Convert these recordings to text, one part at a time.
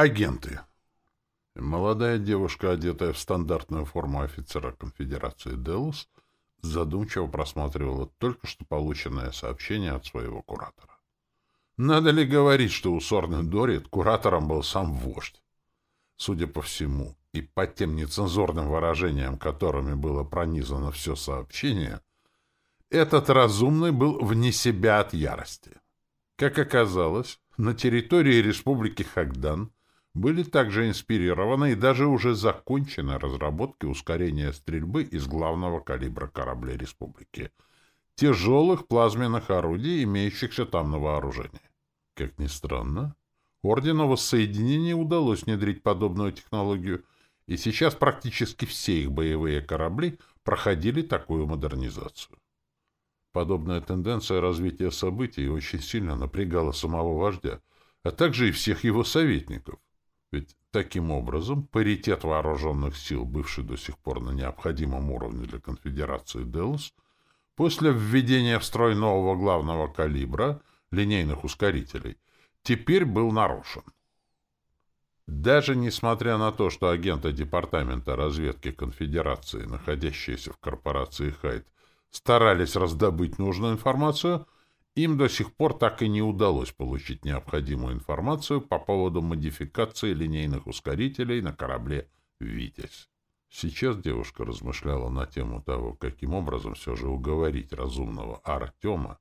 Агенты. Молодая девушка, одетая в стандартную форму офицера конфедерации Делус, задумчиво просматривала только что полученное сообщение от своего куратора. Надо ли говорить, что у Сорны Дорит куратором был сам вождь? Судя по всему, и по тем нецензурным выражениям, которыми было пронизано все сообщение, этот разумный был вне себя от ярости. Как оказалось, на территории Республики Хагдан были также инспирированы и даже уже закончены разработки ускорения стрельбы из главного калибра кораблей Республики — тяжелых плазменных орудий, имеющихся там на вооружении. Как ни странно, Ордену Воссоединения удалось внедрить подобную технологию, и сейчас практически все их боевые корабли проходили такую модернизацию. Подобная тенденция развития событий очень сильно напрягала самого вождя, а также и всех его советников. Ведь таким образом паритет вооруженных сил, бывший до сих пор на необходимом уровне для конфедерации Делос, после введения в строй нового главного калибра линейных ускорителей, теперь был нарушен. Даже несмотря на то, что агенты Департамента разведки Конфедерации, находящиеся в корпорации Хайт, старались раздобыть нужную информацию, им до сих пор так и не удалось получить необходимую информацию по поводу модификации линейных ускорителей на корабле «Витязь». Сейчас девушка размышляла на тему того, каким образом все же уговорить разумного Артема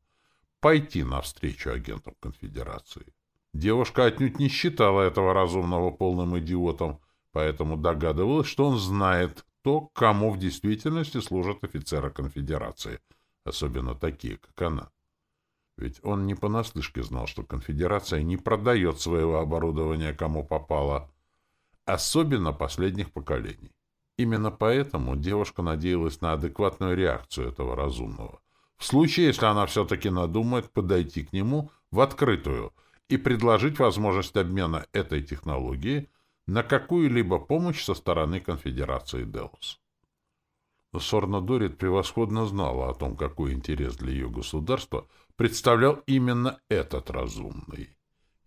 пойти навстречу агентам конфедерации. Девушка отнюдь не считала этого разумного полным идиотом, поэтому догадывалась, что он знает то, кому в действительности служат офицеры конфедерации, особенно такие, как она. Ведь он не понаслышке знал, что конфедерация не продает своего оборудования кому попало, особенно последних поколений. Именно поэтому девушка надеялась на адекватную реакцию этого разумного. В случае, если она все-таки надумает подойти к нему в открытую и предложить возможность обмена этой технологией на какую-либо помощь со стороны конфедерации Делос. Сорна Дорит превосходно знала о том, какой интерес для ее государства представлял именно этот разумный,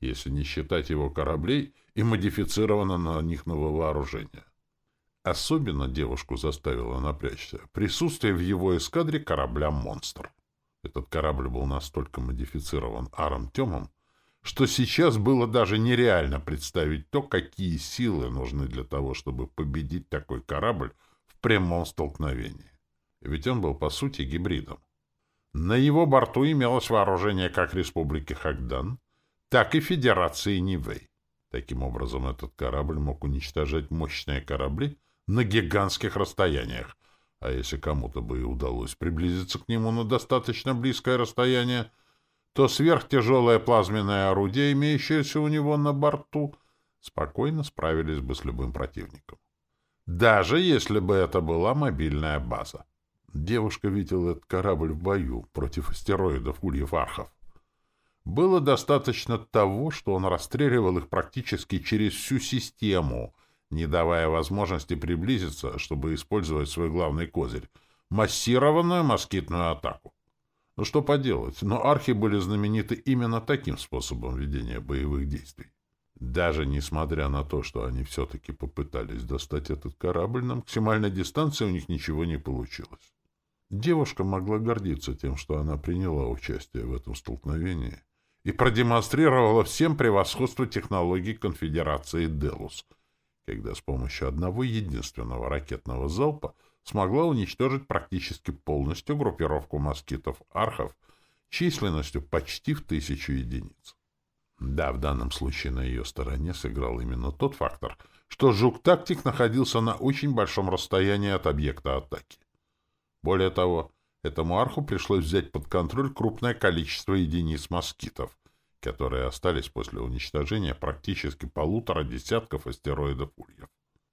если не считать его кораблей и модифицировано на них новое вооружение. Особенно девушку заставило напрячься присутствие в его эскадре корабля «Монстр». Этот корабль был настолько модифицирован Аром Темом, что сейчас было даже нереально представить то, какие силы нужны для того, чтобы победить такой корабль в прямом столкновении. Ведь он был, по сути, гибридом. На его борту имелось вооружение как Республики Хагдан, так и Федерации Нивэй. Таким образом, этот корабль мог уничтожать мощные корабли на гигантских расстояниях, а если кому-то бы и удалось приблизиться к нему на достаточно близкое расстояние, то сверхтяжелое плазменное орудие, имеющееся у него на борту, спокойно справились бы с любым противником. Даже если бы это была мобильная база. Девушка видела этот корабль в бою против астероидов Ульев-Архов. Было достаточно того, что он расстреливал их практически через всю систему, не давая возможности приблизиться, чтобы использовать свой главный козырь — массированную москитную атаку. Ну что поделать, но архи были знамениты именно таким способом ведения боевых действий. Даже несмотря на то, что они все-таки попытались достать этот корабль, на максимальной дистанции у них ничего не получилось. Девушка могла гордиться тем, что она приняла участие в этом столкновении и продемонстрировала всем превосходство технологий конфедерации «Делус», когда с помощью одного единственного ракетного залпа смогла уничтожить практически полностью группировку москитов-архов численностью почти в тысячу единиц. Да, в данном случае на ее стороне сыграл именно тот фактор, что жук-тактик находился на очень большом расстоянии от объекта атаки. Более того, этому арху пришлось взять под контроль крупное количество единиц москитов, которые остались после уничтожения практически полутора десятков астероидов-ульев.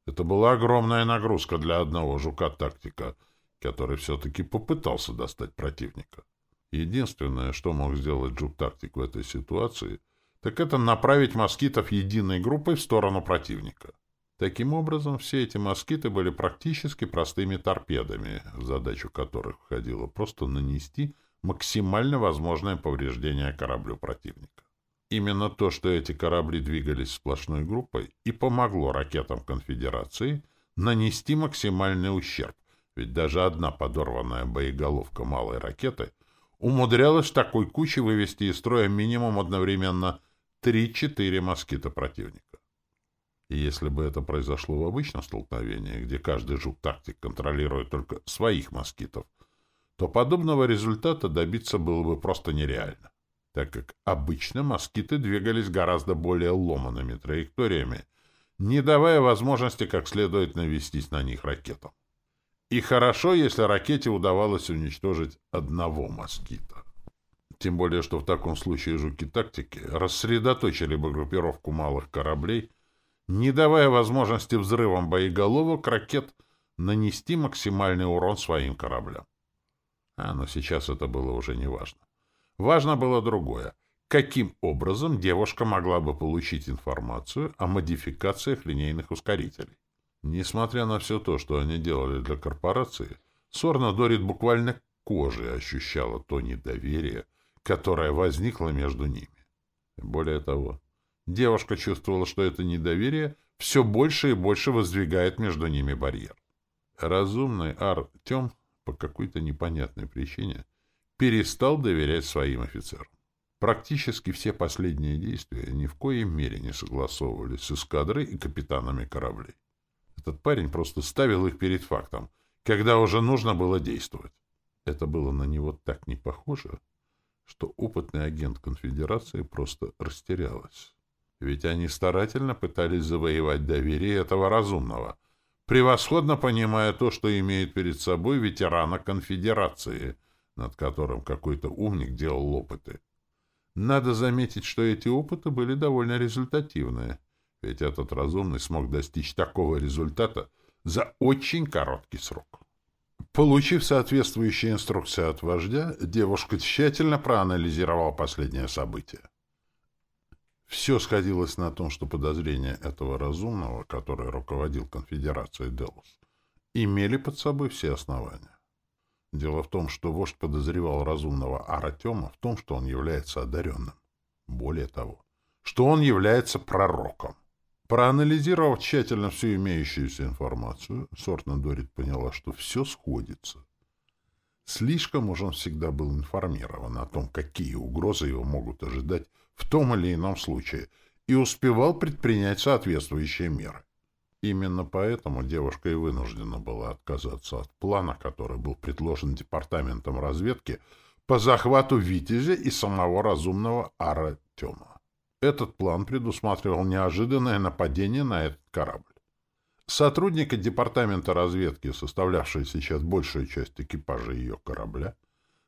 Это была огромная нагрузка для одного жука-тактика, который все-таки попытался достать противника. Единственное, что мог сделать жук-тактик в этой ситуации, так это направить москитов единой группой в сторону противника. Таким образом, все эти москиты были практически простыми торпедами, в задачу которых входило просто нанести максимально возможное повреждение кораблю противника. Именно то, что эти корабли двигались сплошной группой, и помогло ракетам Конфедерации нанести максимальный ущерб, ведь даже одна подорванная боеголовка малой ракеты умудрялась такой кучей вывести из строя минимум одновременно 3-4 москита противника. И если бы это произошло в обычном столкновении, где каждый жук-тактик контролирует только своих москитов, то подобного результата добиться было бы просто нереально так как обычно москиты двигались гораздо более ломанными траекториями, не давая возможности как следует навестись на них ракетам. И хорошо, если ракете удавалось уничтожить одного москита. Тем более, что в таком случае жуки-тактики рассредоточили бы группировку малых кораблей, не давая возможности взрывам боеголовок ракет нанести максимальный урон своим кораблям. А, но сейчас это было уже не важно. Важно было другое. Каким образом девушка могла бы получить информацию о модификациях линейных ускорителей? Несмотря на все то, что они делали для корпорации, Сорна Дорит буквально кожей ощущала то недоверие, которое возникло между ними. Более того, девушка чувствовала, что это недоверие все больше и больше воздвигает между ними барьер. Разумный Артем по какой-то непонятной причине перестал доверять своим офицерам. Практически все последние действия ни в коей мере не согласовывались с эскадрой и капитанами кораблей. Этот парень просто ставил их перед фактом, когда уже нужно было действовать. Это было на него так не похоже, что опытный агент конфедерации просто растерялась. Ведь они старательно пытались завоевать доверие этого разумного, превосходно понимая то, что имеют перед собой ветерана конфедерации — над которым какой-то умник делал опыты. Надо заметить, что эти опыты были довольно результативные, ведь этот разумный смог достичь такого результата за очень короткий срок. Получив соответствующие инструкции от вождя, девушка тщательно проанализировала последнее событие. Все сходилось на том, что подозрения этого разумного, который руководил конфедерацией Делус, имели под собой все основания. Дело в том, что вождь подозревал разумного Аратема в том, что он является одаренным. Более того, что он является пророком. Проанализировав тщательно всю имеющуюся информацию, Сортна Дорит поняла, что все сходится. Слишком уж он всегда был информирован о том, какие угрозы его могут ожидать в том или ином случае, и успевал предпринять соответствующие меры. Именно поэтому девушка и вынуждена была отказаться от плана, который был предложен Департаментом разведки по захвату Витязя и самого разумного Артема. Этот план предусматривал неожиданное нападение на этот корабль. Сотрудники Департамента разведки, составлявшие сейчас большую часть экипажа ее корабля,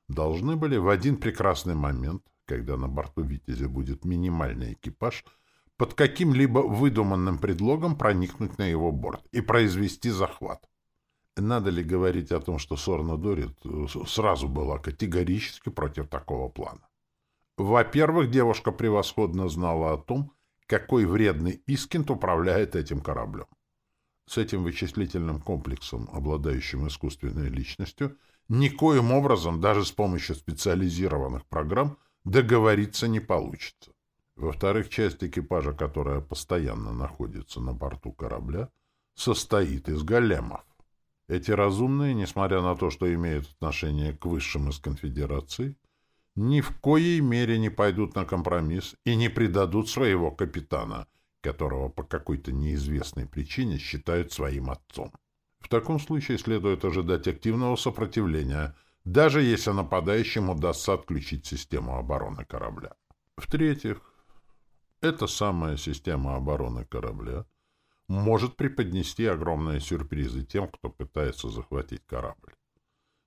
должны были в один прекрасный момент, когда на борту «Витязя» будет минимальный экипаж — под каким-либо выдуманным предлогом проникнуть на его борт и произвести захват. Надо ли говорить о том, что Сорна Дорит э, сразу была категорически против такого плана? Во-первых, девушка превосходно знала о том, какой вредный Искент управляет этим кораблем. С этим вычислительным комплексом, обладающим искусственной личностью, никоим образом, даже с помощью специализированных программ, договориться не получится. Во-вторых, часть экипажа, которая постоянно находится на борту корабля, состоит из големов. Эти разумные, несмотря на то, что имеют отношение к высшим из конфедерации, ни в коей мере не пойдут на компромисс и не предадут своего капитана, которого по какой-то неизвестной причине считают своим отцом. В таком случае следует ожидать активного сопротивления, даже если нападающим удастся отключить систему обороны корабля. В-третьих, эта самая система обороны корабля может преподнести огромные сюрпризы тем, кто пытается захватить корабль.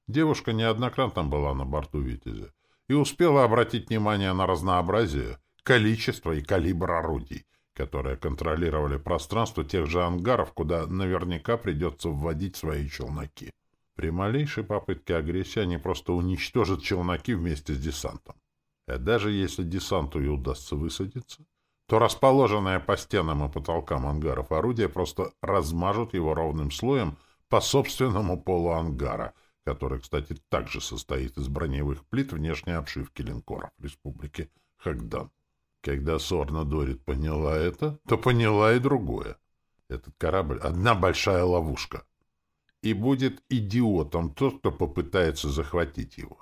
Девушка неоднократно была на борту «Витязя» и успела обратить внимание на разнообразие, количество и калибр орудий, которые контролировали пространство тех же ангаров, куда наверняка придется вводить свои челноки. При малейшей попытке агрессии они просто уничтожат челноки вместе с десантом. А даже если десанту и удастся высадиться, то расположенные по стенам и потолкам ангаров орудия просто размажут его ровным слоем по собственному полу ангара, который, кстати, также состоит из броневых плит внешней обшивки линкоров Республики Хагдан. Когда Сорна Дорит поняла это, то поняла и другое. Этот корабль — одна большая ловушка. И будет идиотом тот, кто попытается захватить его.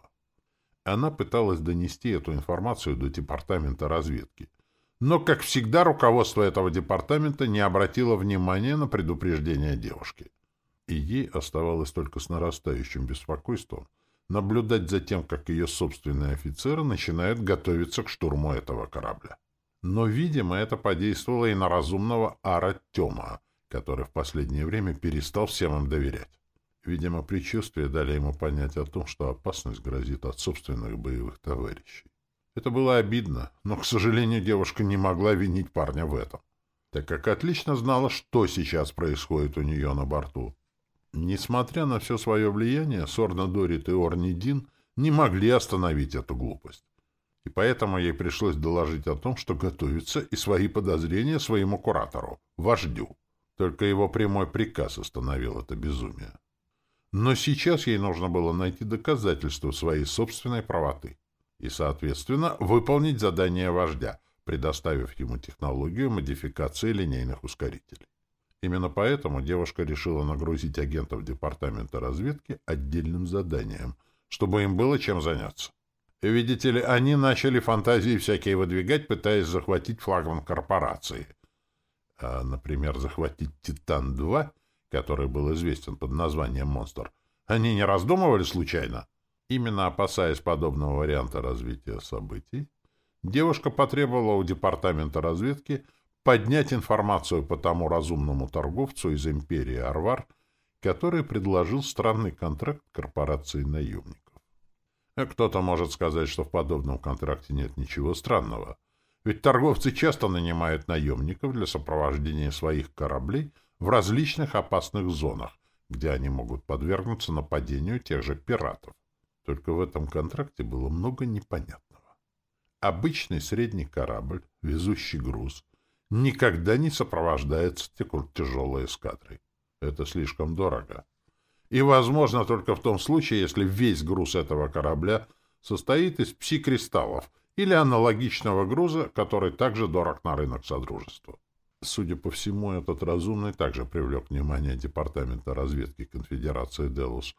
Она пыталась донести эту информацию до департамента разведки. Но, как всегда, руководство этого департамента не обратило внимания на предупреждение девушки. И ей оставалось только с нарастающим беспокойством наблюдать за тем, как ее собственные офицеры начинают готовиться к штурму этого корабля. Но, видимо, это подействовало и на разумного Ара Тема, который в последнее время перестал всем им доверять. Видимо, предчувствия дали ему понять о том, что опасность грозит от собственных боевых товарищей. Это было обидно, но, к сожалению, девушка не могла винить парня в этом, так как отлично знала, что сейчас происходит у нее на борту. Несмотря на все свое влияние, Сорна Дорит и Орни Дин не могли остановить эту глупость. И поэтому ей пришлось доложить о том, что готовится, и свои подозрения своему куратору, вождю. Только его прямой приказ остановил это безумие. Но сейчас ей нужно было найти доказательства своей собственной правоты и, соответственно, выполнить задание вождя, предоставив ему технологию модификации линейных ускорителей. Именно поэтому девушка решила нагрузить агентов департамента разведки отдельным заданием, чтобы им было чем заняться. Видите ли, они начали фантазии всякие выдвигать, пытаясь захватить флагман корпорации. А, например, захватить «Титан-2», который был известен под названием «Монстр». Они не раздумывали случайно? Именно опасаясь подобного варианта развития событий, девушка потребовала у департамента разведки поднять информацию по тому разумному торговцу из империи Арвар, который предложил странный контракт корпорации наемников. Кто-то может сказать, что в подобном контракте нет ничего странного, ведь торговцы часто нанимают наемников для сопровождения своих кораблей в различных опасных зонах, где они могут подвергнуться нападению тех же пиратов. Только в этом контракте было много непонятного. Обычный средний корабль, везущий груз, никогда не сопровождается тяжелой эскадрой. Это слишком дорого. И возможно только в том случае, если весь груз этого корабля состоит из пси-кристаллов или аналогичного груза, который также дорог на рынок Содружества. Судя по всему, этот разумный также привлек внимание Департамента разведки Конфедерации Делус,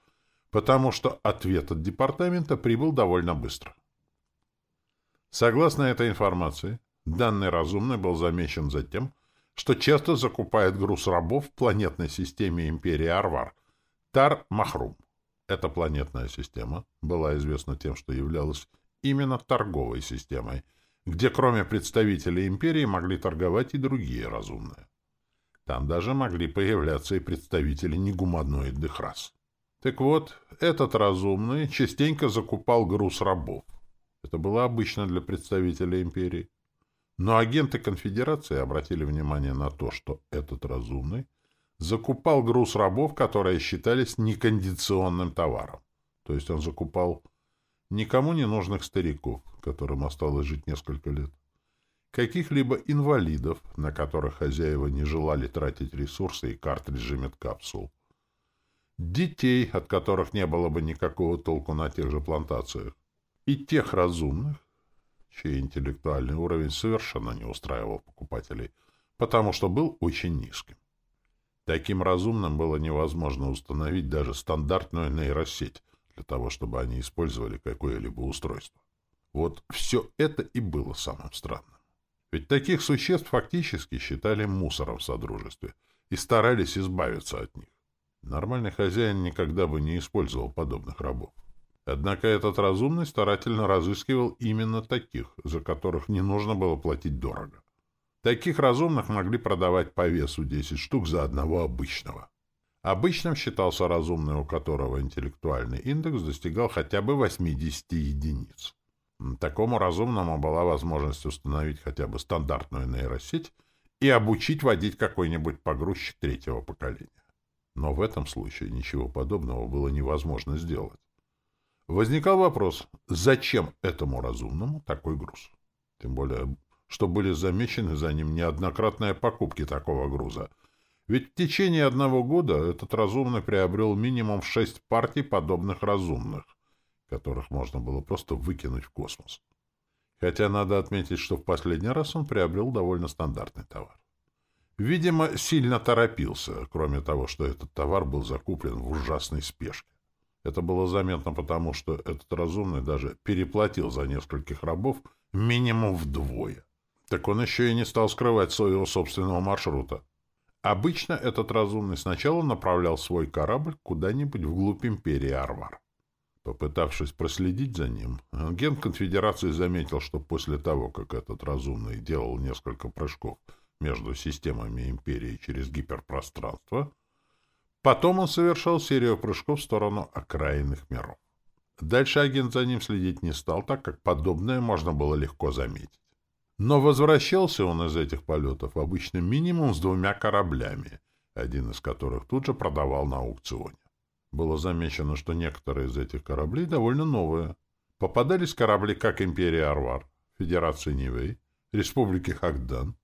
потому что ответ от Департамента прибыл довольно быстро. Согласно этой информации, Данный разумный был замечен за тем, что часто закупает груз рабов в планетной системе империи Арвар, Тар-Махрум. Эта планетная система была известна тем, что являлась именно торговой системой, где кроме представителей империи могли торговать и другие разумные. Там даже могли появляться и представители негуманоидных рас. Так вот, этот разумный частенько закупал груз рабов. Это было обычно для представителей империи. Но агенты конфедерации обратили внимание на то, что этот разумный закупал груз рабов, которые считались некондиционным товаром. То есть он закупал никому не нужных стариков, которым осталось жить несколько лет, каких-либо инвалидов, на которых хозяева не желали тратить ресурсы и картриджи медкапсул, детей, от которых не было бы никакого толку на тех же плантациях, и тех разумных, чей интеллектуальный уровень совершенно не устраивал покупателей, потому что был очень низким. Таким разумным было невозможно установить даже стандартную нейросеть для того, чтобы они использовали какое-либо устройство. Вот все это и было самым странным. Ведь таких существ фактически считали мусором в Содружестве и старались избавиться от них. Нормальный хозяин никогда бы не использовал подобных рабов. Однако этот разумный старательно разыскивал именно таких, за которых не нужно было платить дорого. Таких разумных могли продавать по весу 10 штук за одного обычного. Обычным считался разумный, у которого интеллектуальный индекс достигал хотя бы 80 единиц. Такому разумному была возможность установить хотя бы стандартную нейросеть и обучить водить какой-нибудь погрузчик третьего поколения. Но в этом случае ничего подобного было невозможно сделать. Возникал вопрос, зачем этому разумному такой груз? Тем более, что были замечены за ним неоднократные покупки такого груза. Ведь в течение одного года этот разумный приобрел минимум шесть партий подобных разумных, которых можно было просто выкинуть в космос. Хотя надо отметить, что в последний раз он приобрел довольно стандартный товар. Видимо, сильно торопился, кроме того, что этот товар был закуплен в ужасной спешке. Это было заметно потому, что этот разумный даже переплатил за нескольких рабов минимум вдвое. Так он еще и не стал скрывать своего собственного маршрута. Обычно этот разумный сначала направлял свой корабль куда-нибудь вглубь империи Арвар. Попытавшись проследить за ним, агент конфедерации заметил, что после того, как этот разумный делал несколько прыжков между системами империи через гиперпространство, потом он совершал серию прыжков в сторону окраинных миров. Дальше агент за ним следить не стал, так как подобное можно было легко заметить. Но возвращался он из этих полетов обычно минимум с двумя кораблями, один из которых тут же продавал на аукционе. Было замечено, что некоторые из этих кораблей довольно новые. Попадались корабли как Империя Арвар, Федерации Нивей, Республики Хагдан,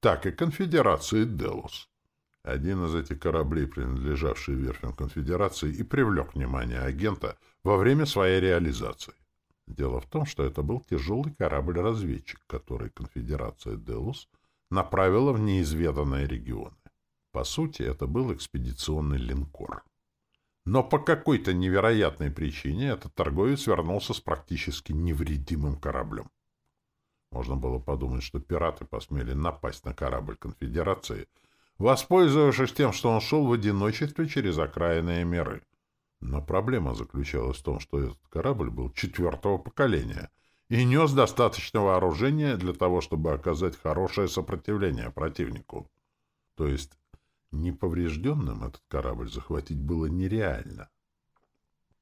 так и Конфедерации Делос. Один из этих кораблей, принадлежавший верфям Конфедерации, и привлек внимание агента во время своей реализации. Дело в том, что это был тяжелый корабль-разведчик, который конфедерация Делус направила в неизведанные регионы. По сути, это был экспедиционный линкор. Но по какой-то невероятной причине этот торговец вернулся с практически невредимым кораблем. Можно было подумать, что пираты посмели напасть на корабль конфедерации, воспользовавшись тем, что он шел в одиночестве через окраинные миры. Но проблема заключалась в том, что этот корабль был четвертого поколения и нес достаточно вооружения для того, чтобы оказать хорошее сопротивление противнику. То есть неповрежденным этот корабль захватить было нереально.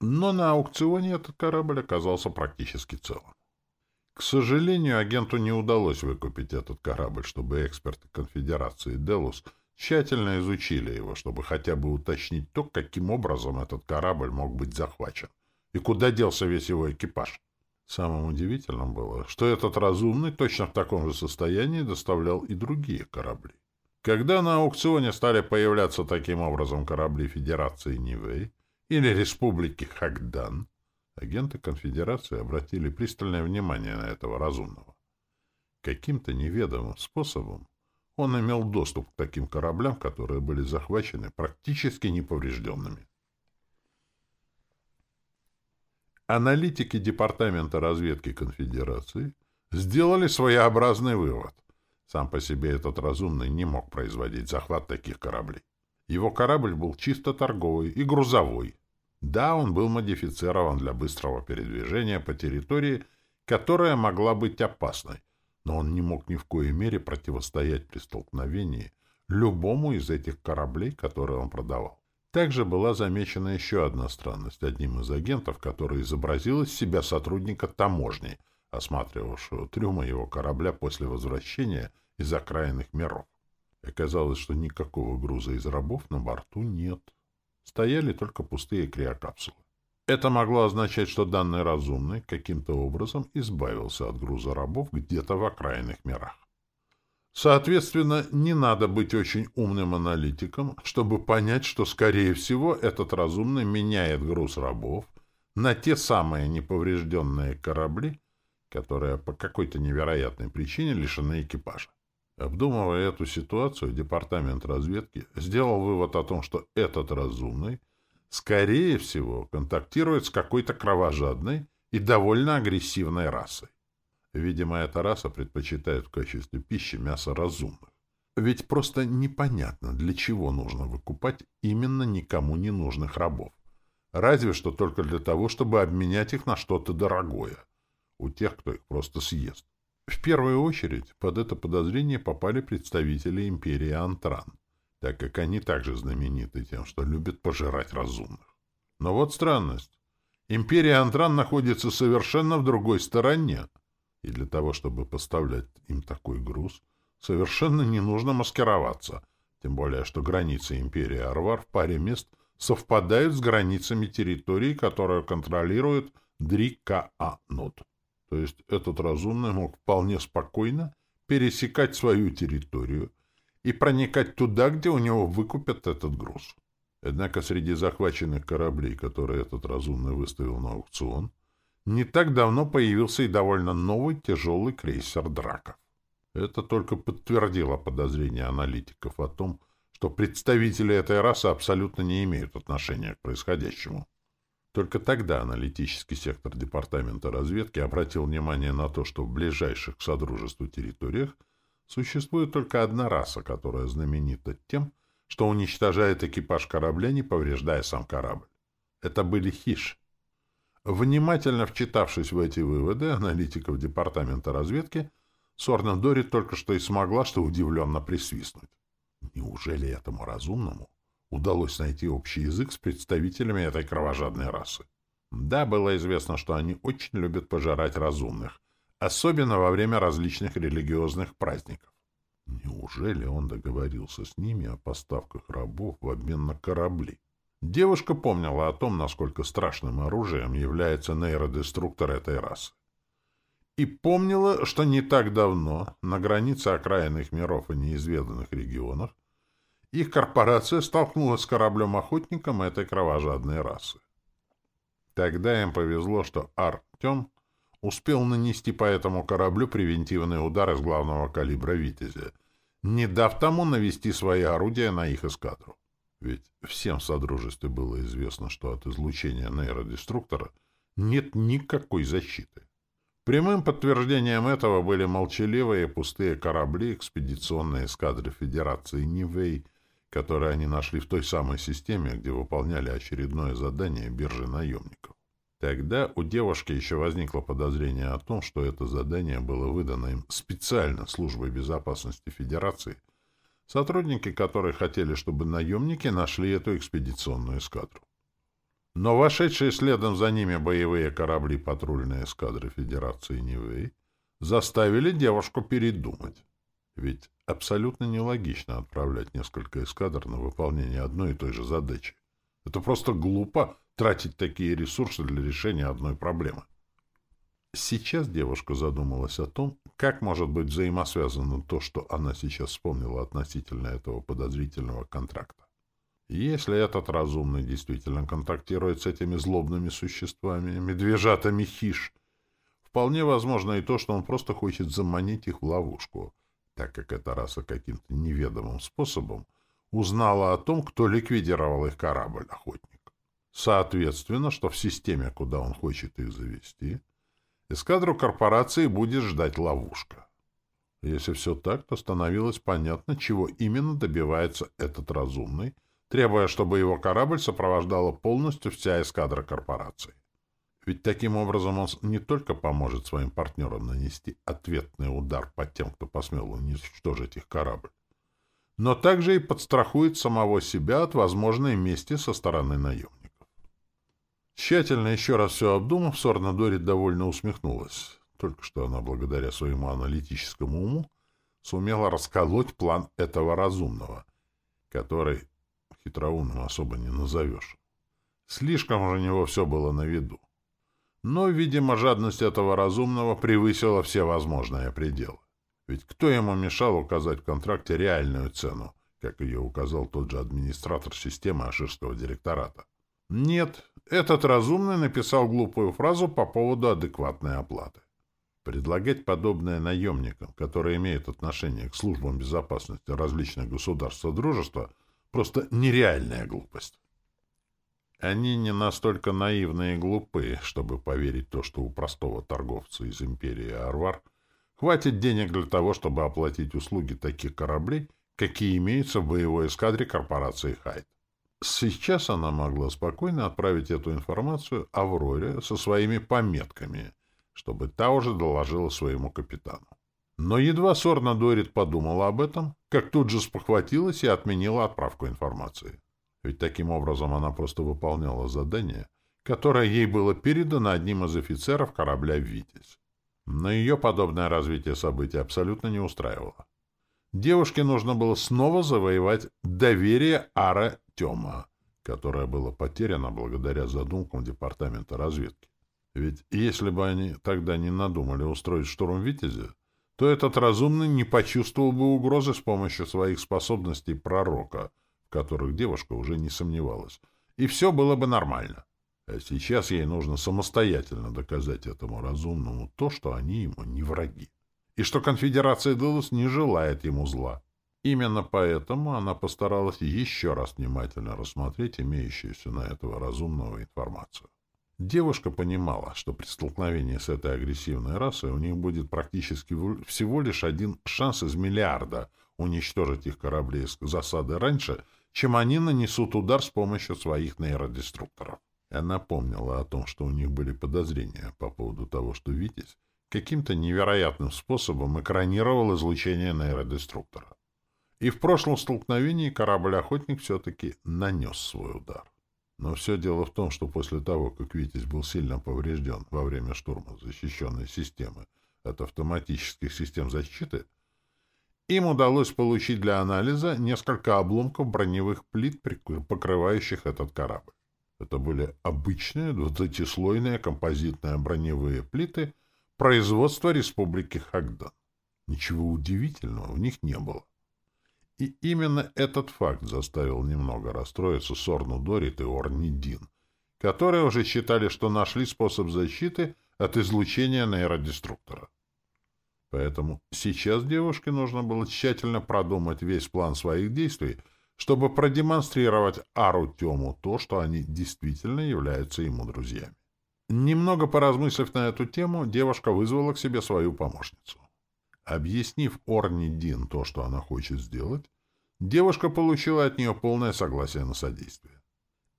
Но на аукционе этот корабль оказался практически целым. К сожалению, агенту не удалось выкупить этот корабль, чтобы эксперты конфедерации «Делус» тщательно изучили его, чтобы хотя бы уточнить то, каким образом этот корабль мог быть захвачен и куда делся весь его экипаж. Самым удивительным было, что этот разумный точно в таком же состоянии доставлял и другие корабли. Когда на аукционе стали появляться таким образом корабли Федерации Нивей или Республики Хагдан, агенты конфедерации обратили пристальное внимание на этого разумного. Каким-то неведомым способом он имел доступ к таким кораблям, которые были захвачены практически неповрежденными. Аналитики Департамента разведки Конфедерации сделали своеобразный вывод. Сам по себе этот разумный не мог производить захват таких кораблей. Его корабль был чисто торговый и грузовой. Да, он был модифицирован для быстрого передвижения по территории, которая могла быть опасной, но он не мог ни в коей мере противостоять при столкновении любому из этих кораблей, которые он продавал. Также была замечена еще одна странность одним из агентов, который изобразил из себя сотрудника таможни, осматривавшего трюмы его корабля после возвращения из окраинных миров. Оказалось, что никакого груза из рабов на борту нет. Стояли только пустые криокапсулы. Это могло означать, что данный разумный каким-то образом избавился от груза рабов где-то в окраинных мирах. Соответственно, не надо быть очень умным аналитиком, чтобы понять, что, скорее всего, этот разумный меняет груз рабов на те самые неповрежденные корабли, которые по какой-то невероятной причине лишены экипажа. Обдумывая эту ситуацию, департамент разведки сделал вывод о том, что этот разумный скорее всего, контактирует с какой-то кровожадной и довольно агрессивной расой. Видимо, эта раса предпочитает в качестве пищи мясо разумных. Ведь просто непонятно, для чего нужно выкупать именно никому не нужных рабов. Разве что только для того, чтобы обменять их на что-то дорогое. У тех, кто их просто съест. В первую очередь под это подозрение попали представители империи Антран так как они также знамениты тем, что любят пожирать разумных. Но вот странность. Империя Антран находится совершенно в другой стороне, и для того, чтобы поставлять им такой груз, совершенно не нужно маскироваться, тем более, что границы империи Арвар в паре мест совпадают с границами территории, которую контролирует Дрика-Анут. То есть этот разумный мог вполне спокойно пересекать свою территорию, и проникать туда, где у него выкупят этот груз. Однако среди захваченных кораблей, которые этот разумный выставил на аукцион, не так давно появился и довольно новый тяжелый крейсер «Драков». Это только подтвердило подозрения аналитиков о том, что представители этой расы абсолютно не имеют отношения к происходящему. Только тогда аналитический сектор Департамента разведки обратил внимание на то, что в ближайших к Содружеству территориях существует только одна раса, которая знаменита тем, что уничтожает экипаж корабля, не повреждая сам корабль. Это были хиш. Внимательно вчитавшись в эти выводы аналитиков Департамента разведки, Сорна Дори только что и смогла, что удивленно присвистнуть. Неужели этому разумному удалось найти общий язык с представителями этой кровожадной расы? Да, было известно, что они очень любят пожирать разумных, особенно во время различных религиозных праздников. Неужели он договорился с ними о поставках рабов в обмен на корабли? Девушка помнила о том, насколько страшным оружием является нейродеструктор этой расы и помнила, что не так давно на границе окраинных миров и неизведанных регионах их корпорация столкнулась с кораблем-охотником этой кровожадной расы. Тогда им повезло, что Артем успел нанести по этому кораблю превентивный удар из главного калибра «Витязя», не дав тому навести свои орудия на их эскадру. Ведь всем в Содружестве было известно, что от излучения нейродеструктора нет никакой защиты. Прямым подтверждением этого были молчаливые пустые корабли экспедиционной эскадры Федерации Нивей, которые они нашли в той самой системе, где выполняли очередное задание биржи наемников. Тогда у девушки еще возникло подозрение о том, что это задание было выдано им специально Службой безопасности Федерации, сотрудники которой хотели, чтобы наемники нашли эту экспедиционную эскадру. Но вошедшие следом за ними боевые корабли патрульной эскадры Федерации Нивэй заставили девушку передумать. Ведь абсолютно нелогично отправлять несколько эскадр на выполнение одной и той же задачи. Это просто глупо тратить такие ресурсы для решения одной проблемы. Сейчас девушка задумалась о том, как может быть взаимосвязано то, что она сейчас вспомнила относительно этого подозрительного контракта. Если этот разумный действительно контактирует с этими злобными существами, медвежатами хиш, вполне возможно и то, что он просто хочет заманить их в ловушку, так как эта раса каким-то неведомым способом узнала о том, кто ликвидировал их корабль-охотник. Соответственно, что в системе, куда он хочет их завести, эскадру корпорации будет ждать ловушка. Если все так, то становилось понятно, чего именно добивается этот разумный — требуя, чтобы его корабль сопровождала полностью вся эскадра корпорации. Ведь таким образом он не только поможет своим партнерам нанести ответный удар по тем, кто посмел уничтожить их корабль, но также и подстрахует самого себя от возможной мести со стороны наемников. Тщательно еще раз все обдумав, Сорна Дорит довольно усмехнулась. Только что она, благодаря своему аналитическому уму, сумела расколоть план этого разумного, который хитроумным особо не назовешь. Слишком у него все было на виду. Но, видимо, жадность этого разумного превысила все возможные пределы. Ведь кто ему мешал указать в контракте реальную цену, как ее указал тот же администратор системы Аширского директората? Нет, этот разумный написал глупую фразу по поводу адекватной оплаты. Предлагать подобное наемникам, которые имеют отношение к службам безопасности различных государств Содружества – Просто нереальная глупость. Они не настолько наивны и глупы, чтобы поверить то, что у простого торговца из империи Арвар хватит денег для того, чтобы оплатить услуги таких кораблей, какие имеются в боевой эскадре корпорации Хайт. Сейчас она могла спокойно отправить эту информацию Авроре со своими пометками, чтобы та уже доложила своему капитану. Но едва Сорна Дорит подумала об этом, как тут же спохватилась и отменила отправку информации. Ведь таким образом она просто выполняла задание, которое ей было передано одним из офицеров корабля «Витязь». Но ее подобное развитие событий абсолютно не устраивало. Девушке нужно было снова завоевать доверие Ара Тема, которое было потеряно благодаря задумкам Департамента разведки. Ведь если бы они тогда не надумали устроить штурм «Витязя», то этот разумный не почувствовал бы угрозы с помощью своих способностей пророка, в которых девушка уже не сомневалась, и все было бы нормально. А сейчас ей нужно самостоятельно доказать этому разумному то, что они ему не враги, и что конфедерация Делус не желает ему зла. Именно поэтому она постаралась еще раз внимательно рассмотреть имеющуюся на этого разумного информацию. Девушка понимала, что при столкновении с этой агрессивной расой у них будет практически всего лишь один шанс из миллиарда уничтожить их корабли из засады раньше, чем они нанесут удар с помощью своих нейродеструкторов. Она помнила о том, что у них были подозрения по поводу того, что «Витязь» каким-то невероятным способом экранировал излучение нейродеструктора. И в прошлом столкновении корабль-охотник все-таки нанес свой удар. Но все дело в том, что после того, как «Витязь» был сильно поврежден во время штурма защищенной системы от автоматических систем защиты, им удалось получить для анализа несколько обломков броневых плит, покрывающих этот корабль. Это были обычные двадцатислойные композитные броневые плиты производства Республики Хагдан. Ничего удивительного в них не было. И именно этот факт заставил немного расстроиться Сорну Дорит и Орни Дин, которые уже считали, что нашли способ защиты от излучения нейродеструктора. Поэтому сейчас девушке нужно было тщательно продумать весь план своих действий, чтобы продемонстрировать Ару Тему то, что они действительно являются ему друзьями. Немного поразмыслив на эту тему, девушка вызвала к себе свою помощницу. Объяснив Орни Дин то, что она хочет сделать, девушка получила от нее полное согласие на содействие.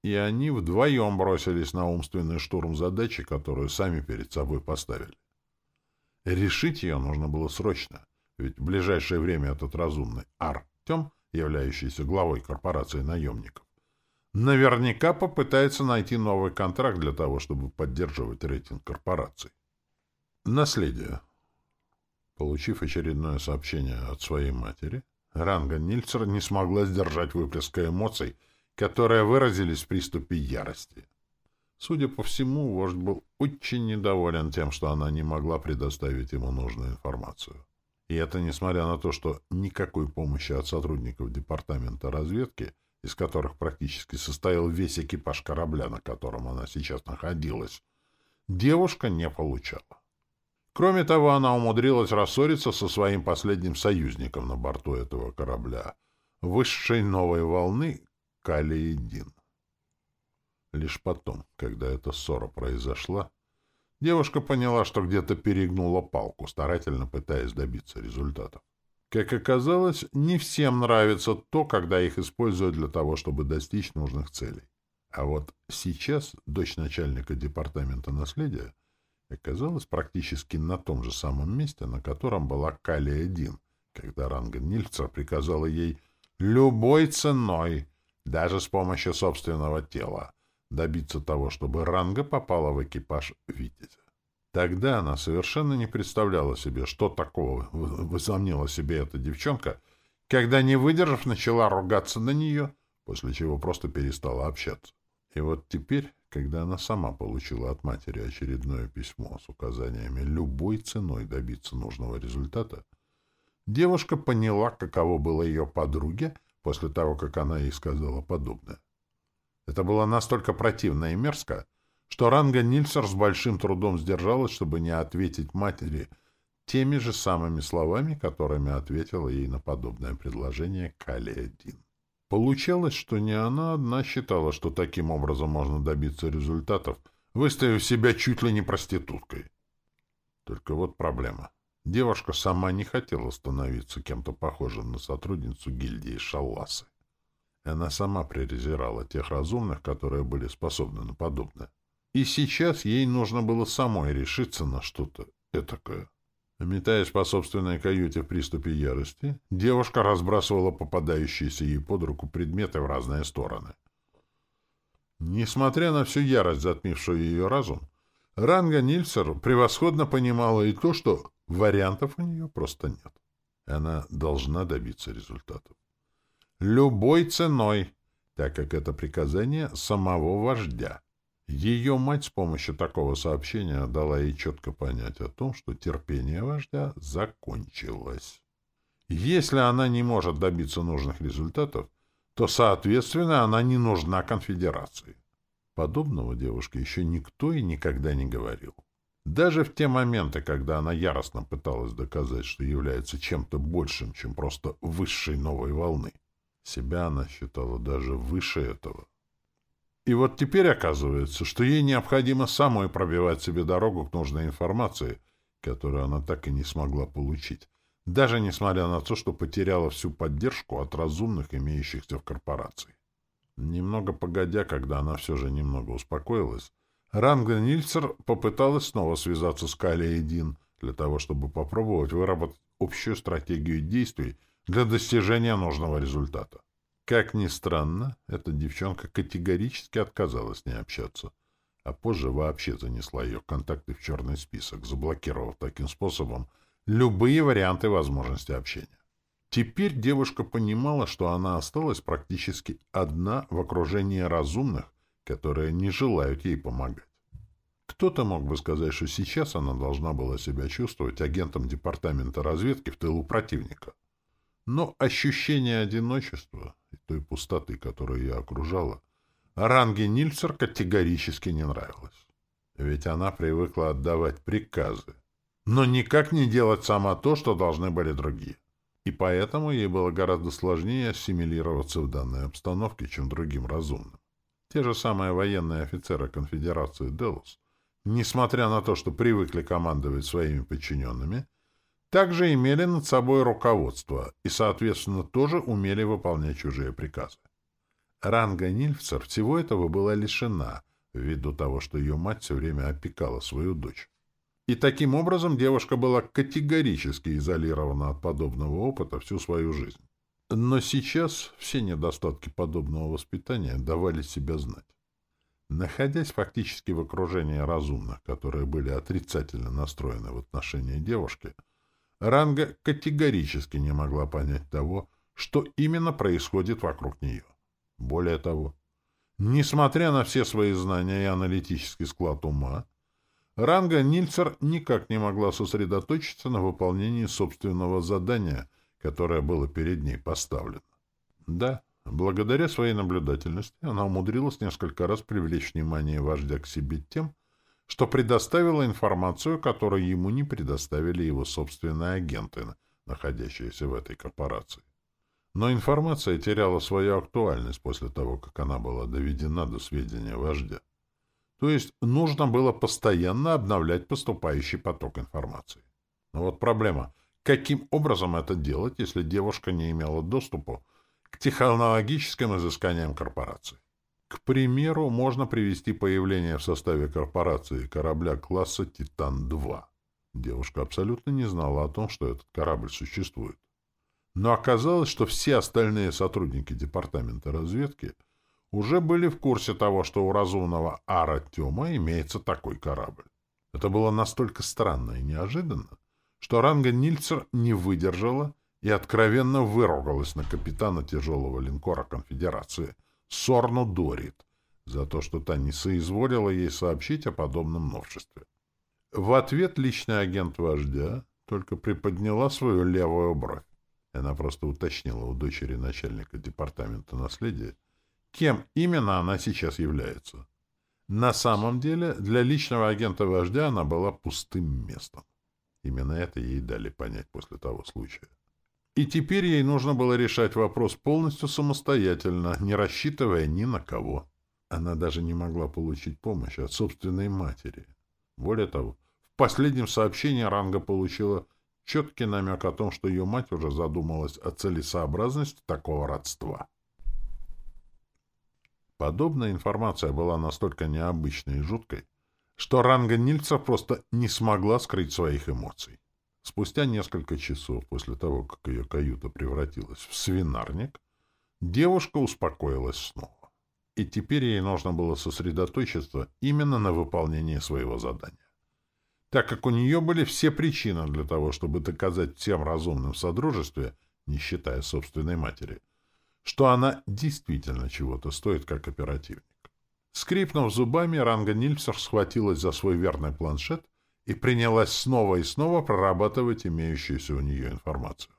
И они вдвоем бросились на умственный штурм задачи, которую сами перед собой поставили. Решить ее нужно было срочно, ведь в ближайшее время этот разумный Артем, являющийся главой корпорации наемников, наверняка попытается найти новый контракт для того, чтобы поддерживать рейтинг корпораций. Наследие. Получив очередное сообщение от своей матери, Ранга Нильцер не смогла сдержать выплеска эмоций, которые выразились в приступе ярости. Судя по всему, вождь был очень недоволен тем, что она не могла предоставить ему нужную информацию. И это несмотря на то, что никакой помощи от сотрудников департамента разведки, из которых практически состоял весь экипаж корабля, на котором она сейчас находилась, девушка не получала. Кроме того, она умудрилась рассориться со своим последним союзником на борту этого корабля, высшей новой волны Калиедин. Лишь потом, когда эта ссора произошла, девушка поняла, что где-то перегнула палку, старательно пытаясь добиться результатов. Как оказалось, не всем нравится то, когда их используют для того, чтобы достичь нужных целей. А вот сейчас дочь начальника департамента наследия оказалась практически на том же самом месте, на котором была Калия-1, когда Ранга Нильцер приказала ей любой ценой, даже с помощью собственного тела, добиться того, чтобы Ранга попала в экипаж Витязя. Тогда она совершенно не представляла себе, что такого возомнила себе эта девчонка, когда, не выдержав, начала ругаться на нее, после чего просто перестала общаться. И вот теперь когда она сама получила от матери очередное письмо с указаниями любой ценой добиться нужного результата, девушка поняла, каково было ее подруге после того, как она ей сказала подобное. Это было настолько противно и мерзко, что Ранга Нильсер с большим трудом сдержалась, чтобы не ответить матери теми же самыми словами, которыми ответила ей на подобное предложение Калия-Дин. Получалось, что не она одна считала, что таким образом можно добиться результатов, выставив себя чуть ли не проституткой. Только вот проблема. Девушка сама не хотела становиться кем-то похожим на сотрудницу гильдии Шалласы. Она сама презирала тех разумных, которые были способны на подобное. И сейчас ей нужно было самой решиться на что-то этакое. Метаясь по собственной каюте в приступе ярости, девушка разбрасывала попадающиеся ей под руку предметы в разные стороны. Несмотря на всю ярость, затмившую ее разум, Ранга Нильсер превосходно понимала и то, что вариантов у нее просто нет. Она должна добиться результатов. Любой ценой, так как это приказание самого вождя. Ее мать с помощью такого сообщения дала ей четко понять о том, что терпение вождя закончилось. Если она не может добиться нужных результатов, то, соответственно, она не нужна конфедерации. Подобного девушке еще никто и никогда не говорил. Даже в те моменты, когда она яростно пыталась доказать, что является чем-то большим, чем просто высшей новой волны, себя она считала даже выше этого. И вот теперь оказывается, что ей необходимо самой пробивать себе дорогу к нужной информации, которую она так и не смогла получить, даже несмотря на то, что потеряла всю поддержку от разумных, имеющихся в корпорации. Немного погодя, когда она все же немного успокоилась, Ранга Нильцер попыталась снова связаться с Калией Дин для того, чтобы попробовать выработать общую стратегию действий для достижения нужного результата. Как ни странно, эта девчонка категорически отказалась с ней общаться, а позже вообще занесла ее контакты в черный список, заблокировав таким способом любые варианты возможности общения. Теперь девушка понимала, что она осталась практически одна в окружении разумных, которые не желают ей помогать. Кто-то мог бы сказать, что сейчас она должна была себя чувствовать агентом департамента разведки в тылу противника. Но ощущение одиночества и той пустоты, которая ее окружала, Ранге Нильцер категорически не нравилось. Ведь она привыкла отдавать приказы, но никак не делать сама то, что должны были другие. И поэтому ей было гораздо сложнее ассимилироваться в данной обстановке, чем другим разумным. Те же самые военные офицеры конфедерации Делус, несмотря на то, что привыкли командовать своими подчиненными, также имели над собой руководство и, соответственно, тоже умели выполнять чужие приказы. Ранга Нильфцер всего этого была лишена, ввиду того, что ее мать все время опекала свою дочь. И таким образом девушка была категорически изолирована от подобного опыта всю свою жизнь. Но сейчас все недостатки подобного воспитания давали себя знать. Находясь фактически в окружении разумных, которые были отрицательно настроены в отношении девушки, Ранга категорически не могла понять того, что именно происходит вокруг нее. Более того, несмотря на все свои знания и аналитический склад ума, Ранга Нильцер никак не могла сосредоточиться на выполнении собственного задания — которое было перед ней поставлено. Да, благодаря своей наблюдательности она умудрилась несколько раз привлечь внимание вождя к себе тем, что предоставила информацию, которую ему не предоставили его собственные агенты, находящиеся в этой корпорации. Но информация теряла свою актуальность после того, как она была доведена до сведения вождя. То есть нужно было постоянно обновлять поступающий поток информации. Но вот проблема. Каким образом это делать, если девушка не имела доступа к технологическим изысканиям корпорации? К примеру, можно привести появление в составе корпорации корабля класса «Титан-2». Девушка абсолютно не знала о том, что этот корабль существует. Но оказалось, что все остальные сотрудники департамента разведки уже были в курсе того, что у разумного Ара Тёма имеется такой корабль. Это было настолько странно и неожиданно, что Ранга Нильцер не выдержала и откровенно выругалась на капитана тяжелого линкора конфедерации Сорну Дорит за то, что та не соизволила ей сообщить о подобном новшестве. В ответ личный агент вождя только приподняла свою левую бровь. Она просто уточнила у дочери начальника департамента наследия, кем именно она сейчас является. На самом деле, для личного агента вождя она была пустым местом. Именно это ей дали понять после того случая. И теперь ей нужно было решать вопрос полностью самостоятельно, не рассчитывая ни на кого. Она даже не могла получить помощь от собственной матери. Более того, в последнем сообщении Ранга получила четкий намек о том, что ее мать уже задумалась о целесообразности такого родства. Подобная информация была настолько необычной и жуткой, что Ранга Нильца просто не смогла скрыть своих эмоций. Спустя несколько часов после того, как ее каюта превратилась в свинарник, девушка успокоилась снова. И теперь ей нужно было сосредоточиться именно на выполнении своего задания. Так как у нее были все причины для того, чтобы доказать всем разумным в Содружестве, не считая собственной матери, что она действительно чего-то стоит как оперативник. Скрипнув зубами, Ранга Нильсер схватилась за свой верный планшет и принялась снова и снова прорабатывать имеющуюся у нее информацию.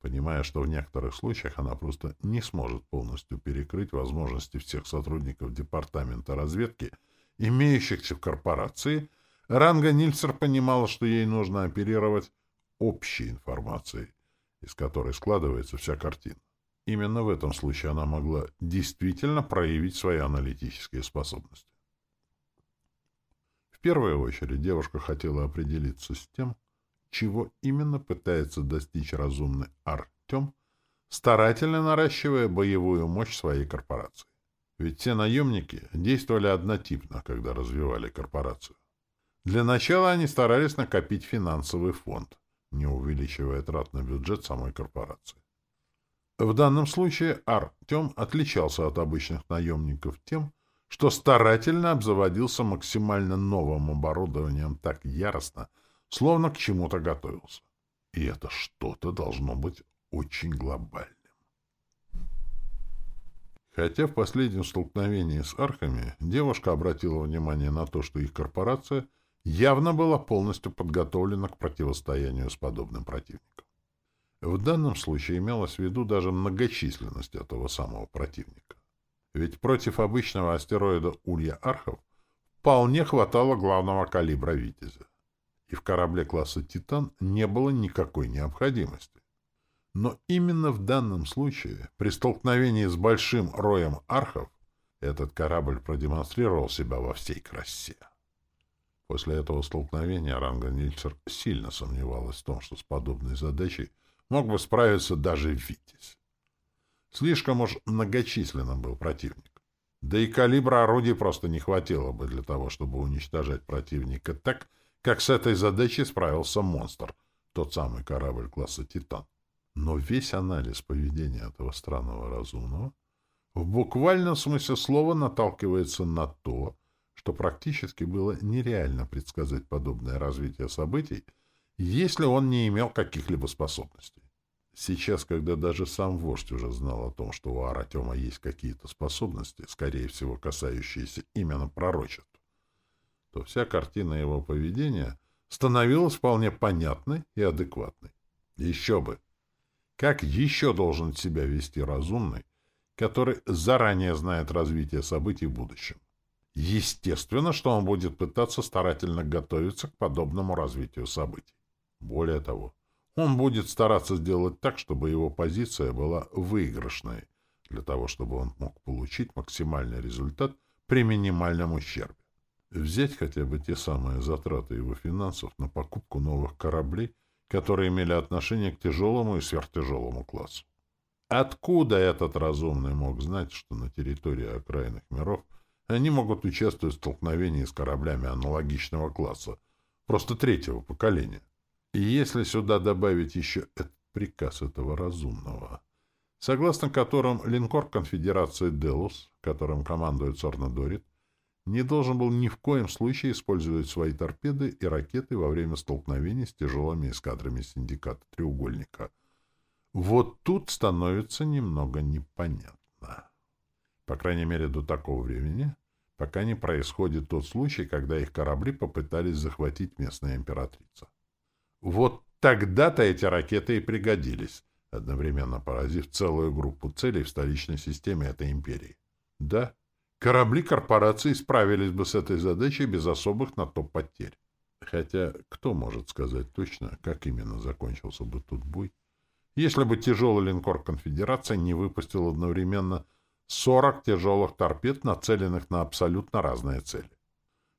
понимая, что в некоторых случаях она просто не сможет полностью перекрыть возможности всех сотрудников Департамента разведки, имеющихся в корпорации, Ранга Нильцер понимала, что ей нужно оперировать общей информацией, из которой складывается вся картина. Именно в этом случае она могла действительно проявить свои аналитические способности. Первую очередь девушка хотела определиться с тем, чего именно пытается достичь разумный Артем, старательно наращивая боевую мощь своей корпорации. Ведь все наемники действовали однотипно, когда развивали корпорацию. Для начала они старались накопить финансовый фонд, не увеличивая трат на бюджет самой корпорации. В данном случае Артем отличался от обычных наемников тем, что старательно обзаводился максимально новым оборудованием так яростно, словно к чему-то готовился. И это что-то должно быть очень глобальным. Хотя в последнем столкновении с архами девушка обратила внимание на то, что их корпорация явно была полностью подготовлена к противостоянию с подобным противником. В данном случае имелось в виду даже многочисленность этого самого противника. Ведь против обычного астероида Улья Архов вполне хватало главного калибра «Витязя» и в корабле класса «Титан» не было никакой необходимости. Но именно в данном случае, при столкновении с большим роем архов, этот корабль продемонстрировал себя во всей красе. После этого столкновения Ранга Нильцер сильно сомневалась в том, что с подобной задачей мог бы справиться даже Витязь. Слишком уж многочисленным был противник. Да и калибра орудий просто не хватило бы для того, чтобы уничтожать противника так, как с этой задачей справился монстр, тот самый корабль класса «Титан». Но весь анализ поведения этого странного разумного в буквальном смысле слова наталкивается на то, что практически было нереально предсказать подобное развитие событий, если он не имел каких-либо способностей. Сейчас, когда даже сам вождь уже знал о том, что у Аратема есть какие-то способности, скорее всего, касающиеся именно пророчеств, то вся картина его поведения становилась вполне понятной и адекватной. Еще бы! Как еще должен себя вести разумный, который заранее знает развитие событий в будущем? Естественно, что он будет пытаться старательно готовиться к подобному развитию событий. Более того, он будет стараться сделать так, чтобы его позиция была выигрышной, для того, чтобы он мог получить максимальный результат при минимальном ущербе. Взять хотя бы те самые затраты его финансов на покупку новых кораблей, которые имели отношение к тяжелому и сверхтяжелому классу. Откуда этот разумный мог знать, что на территории окраинных миров они могут участвовать в столкновении с кораблями аналогичного класса, просто третьего поколения? И если сюда добавить еще этот приказ этого разумного, согласно которым линкор конфедерации «Делус», которым командует Сорнадорит, не должен был ни в коем случае использовать свои торпеды и ракеты во время столкновений с тяжелыми эскадрами синдиката «Треугольника». Вот тут становится немного непонятно. По крайней мере, до такого времени, пока не происходит тот случай, когда их корабли попытались захватить местная императрица. Вот тогда-то эти ракеты и пригодились, одновременно поразив целую группу целей в столичной системе этой империи. Да, Корабли корпорации справились бы с этой задачей без особых на то потерь. Хотя кто может сказать точно, как именно закончился бы тут бой, если бы тяжелый линкор конфедерации не выпустил одновременно 40 тяжелых торпед, нацеленных на абсолютно разные цели.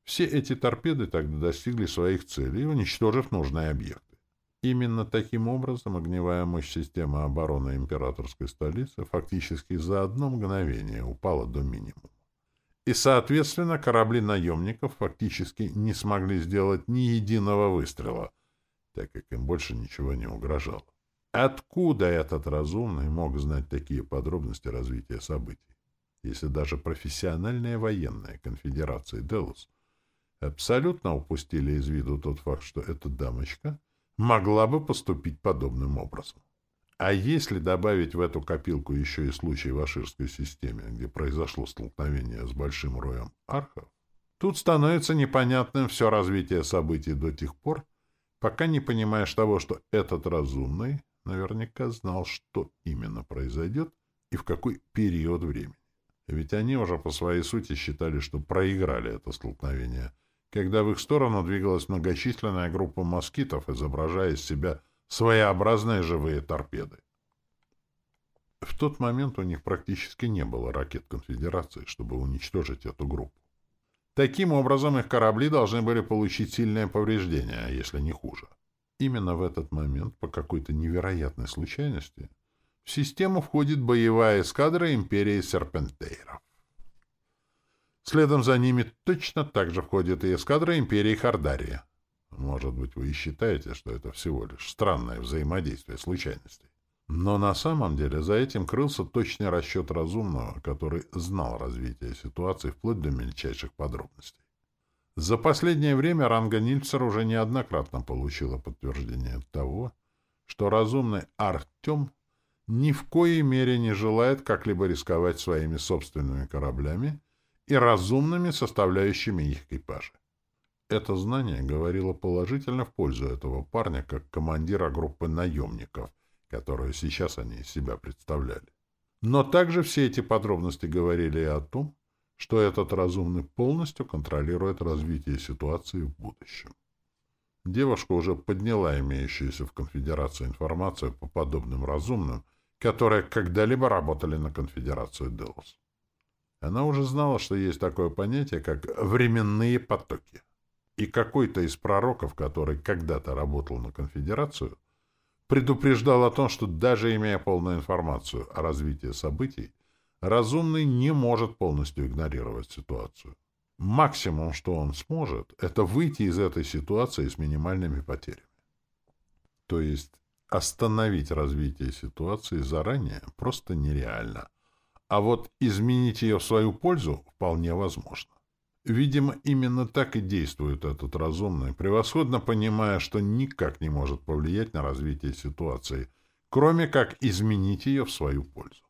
Все эти торпеды тогда достигли своих целей, уничтожив нужные объекты. Именно таким образом огневая мощь системы обороны императорской столицы фактически за одно мгновение упала до минимума и, соответственно, корабли наемников фактически не смогли сделать ни единого выстрела, так как им больше ничего не угрожало. Откуда этот разумный мог знать такие подробности развития событий, если даже профессиональные военные конфедерации Делус абсолютно упустили из виду тот факт, что эта дамочка могла бы поступить подобным образом? А если добавить в эту копилку еще и случай в Аширской системе, где произошло столкновение с большим роем архов, тут становится непонятным все развитие событий до тех пор, пока не понимаешь того, что этот разумный наверняка знал, что именно произойдет и в какой период времени. Ведь они уже по своей сути считали, что проиграли это столкновение, когда в их сторону двигалась многочисленная группа москитов, изображая из себя своеобразные живые торпеды. В тот момент у них практически не было ракет конфедерации, чтобы уничтожить эту группу. Таким образом, их корабли должны были получить сильное повреждение, если не хуже. Именно в этот момент, по какой-то невероятной случайности, в систему входит боевая эскадра империи Серпентейров. Следом за ними точно так же входит и эскадра империи Хардария. Может быть, вы и считаете, что это всего лишь странное взаимодействие случайностей. Но на самом деле за этим крылся точный расчет разумного, который знал развитие ситуации вплоть до мельчайших подробностей. За последнее время Ранга Нильцер уже неоднократно получила подтверждение того, что разумный Артем ни в коей мере не желает как-либо рисковать своими собственными кораблями и разумными составляющими их экипажа. Это знание говорило положительно в пользу этого парня как командира группы наемников, которую сейчас они из себя представляли. Но также все эти подробности говорили и о том, что этот разумный полностью контролирует развитие ситуации в будущем. Девушка уже подняла имеющуюся в конфедерации информацию по подобным разумным, которые когда-либо работали на конфедерацию Делос. Она уже знала, что есть такое понятие, как временные потоки. И какой-то из пророков, который когда-то работал на конфедерацию, предупреждал о том, что даже имея полную информацию о развитии событий, разумный не может полностью игнорировать ситуацию. Максимум, что он сможет, это выйти из этой ситуации с минимальными потерями. То есть остановить развитие ситуации заранее просто нереально. А вот изменить ее в свою пользу вполне возможно. Видимо, именно так и действует этот разумный, превосходно понимая, что никак не может повлиять на развитие ситуации, кроме как изменить ее в свою пользу.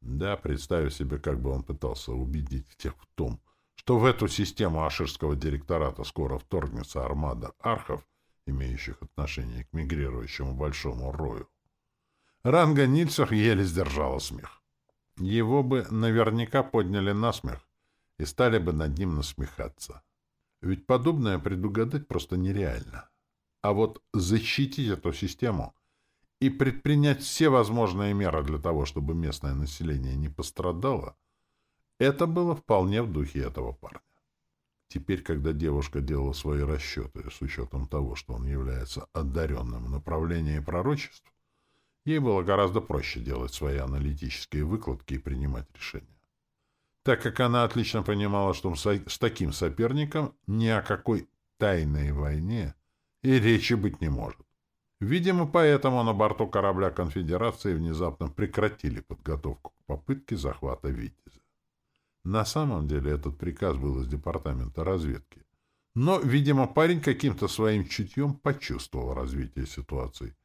Да, представив себе, как бы он пытался убедить всех в том, что в эту систему Аширского директората скоро вторгнется армада архов, имеющих отношение к мигрирующему большому рою. Ранга Нильцер еле сдержала смех. Его бы наверняка подняли на смех и стали бы над ним насмехаться. Ведь подобное предугадать просто нереально. А вот защитить эту систему и предпринять все возможные меры для того, чтобы местное население не пострадало, это было вполне в духе этого парня. Теперь, когда девушка делала свои расчеты с учетом того, что он является одаренным в направлении пророчеств, ей было гораздо проще делать свои аналитические выкладки и принимать решения. Так как она отлично понимала, что с таким соперником ни о какой тайной войне и речи быть не может. Видимо, поэтому на борту корабля конфедерации внезапно прекратили подготовку к попытке захвата «Витязя». На самом деле этот приказ был из департамента разведки. Но, видимо, парень каким-то своим чутьем почувствовал развитие ситуации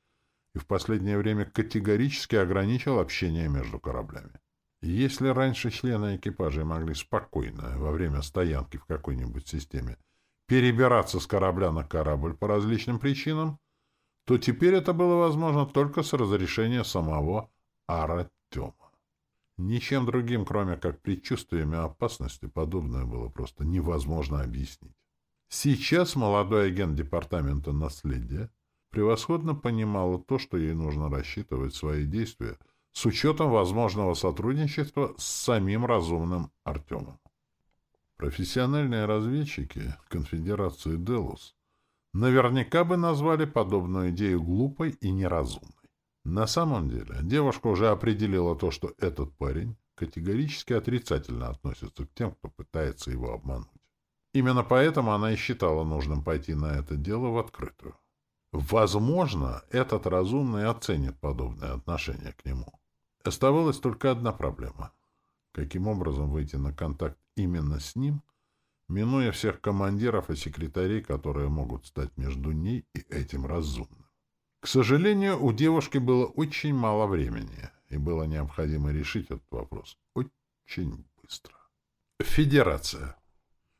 и в последнее время категорически ограничил общение между кораблями. Если раньше члены экипажа могли спокойно во время стоянки в какой-нибудь системе перебираться с корабля на корабль по различным причинам, то теперь это было возможно только с разрешения самого Аратема. Ничем другим, кроме как предчувствиями опасности, подобное было просто невозможно объяснить. Сейчас молодой агент Департамента наследия превосходно понимала то, что ей нужно рассчитывать свои действия с учетом возможного сотрудничества с самим разумным Артемом. Профессиональные разведчики конфедерации Делус наверняка бы назвали подобную идею глупой и неразумной. На самом деле, девушка уже определила то, что этот парень категорически отрицательно относится к тем, кто пытается его обмануть. Именно поэтому она и считала нужным пойти на это дело в открытую. Возможно, этот разумный оценит подобное отношение к нему. Оставалась только одна проблема. Каким образом выйти на контакт именно с ним – минуя всех командиров и секретарей, которые могут стать между ней и этим разумным. К сожалению, у девушки было очень мало времени, и было необходимо решить этот вопрос очень быстро. Федерация.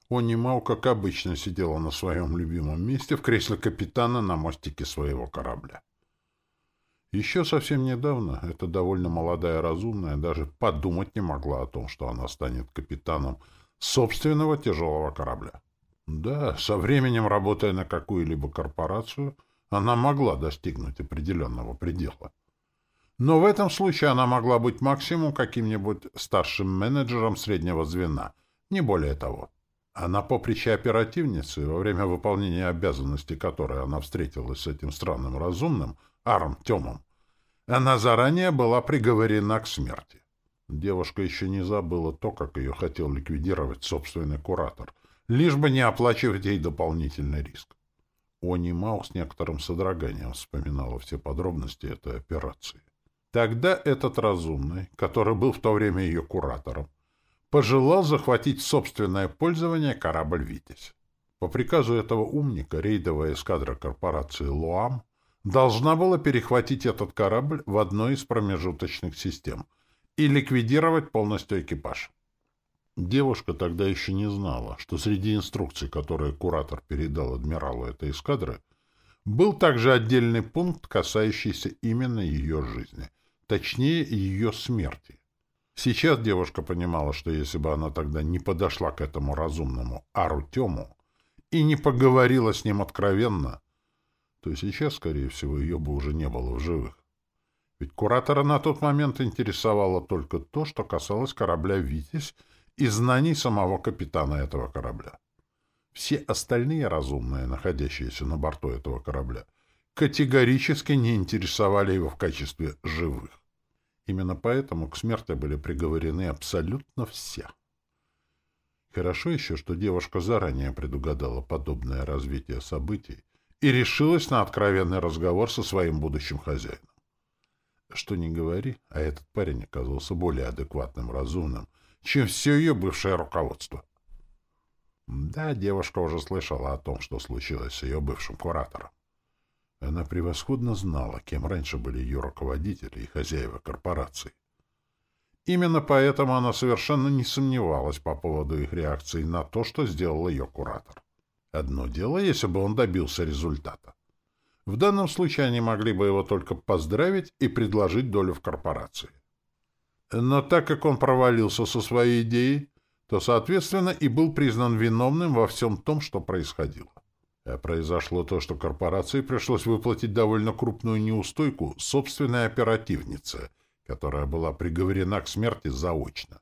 Онимау, как обычно, сидела на своем любимом месте в кресле капитана на мостике своего корабля. Еще совсем недавно эта довольно молодая разумная даже подумать не могла о том, что она станет капитаном собственного тяжелого корабля. Да, со временем, работая на какую-либо корпорацию, она могла достигнуть определенного предела. Но в этом случае она могла быть максимум каким-нибудь старшим менеджером среднего звена, не более того. А на поприще оперативницы, во время выполнения обязанностей которой она встретилась с этим странным разумным, Арм Тёмом, она заранее была приговорена к смерти. Девушка еще не забыла то, как ее хотел ликвидировать собственный куратор, лишь бы не оплачивать ей дополнительный риск. Они Мау с некоторым содроганием вспоминала все подробности этой операции. Тогда этот разумный, который был в то время ее куратором, пожелал захватить собственное пользование корабль «Витязь». По приказу этого умника рейдовая эскадра корпорации «Луам» должна была перехватить этот корабль в одной из промежуточных систем и ликвидировать полностью экипаж. Девушка тогда еще не знала, что среди инструкций, которые куратор передал адмиралу этой эскадры, был также отдельный пункт, касающийся именно ее жизни, точнее, ее смерти. Сейчас девушка понимала, что если бы она тогда не подошла к этому разумному Арутему и не поговорила с ним откровенно, то сейчас, скорее всего, ее бы уже не было в живых. Ведь куратора на тот момент интересовало только то, что касалось корабля «Витязь» и знаний самого капитана этого корабля. Все остальные разумные, находящиеся на борту этого корабля, категорически не интересовали его в качестве живых. Именно поэтому к смерти были приговорены абсолютно все. Хорошо еще, что девушка заранее предугадала подобное развитие событий и решилась на откровенный разговор со своим будущим хозяином. Что ни говори, а этот парень оказался более адекватным, разумным, чем все ее бывшее руководство. Да, девушка уже слышала о том, что случилось с ее бывшим куратором. Она превосходно знала, кем раньше были ее руководители и хозяева корпораций. Именно поэтому она совершенно не сомневалась по поводу их реакции на то, что сделал ее куратор. Одно дело, если бы он добился результата. В данном случае они могли бы его только поздравить и предложить долю в корпорации. Но так как он провалился со своей идеей, то, соответственно, и был признан виновным во всем том, что происходило. А произошло то, что корпорации пришлось выплатить довольно крупную неустойку собственной оперативнице, которая была приговорена к смерти заочно.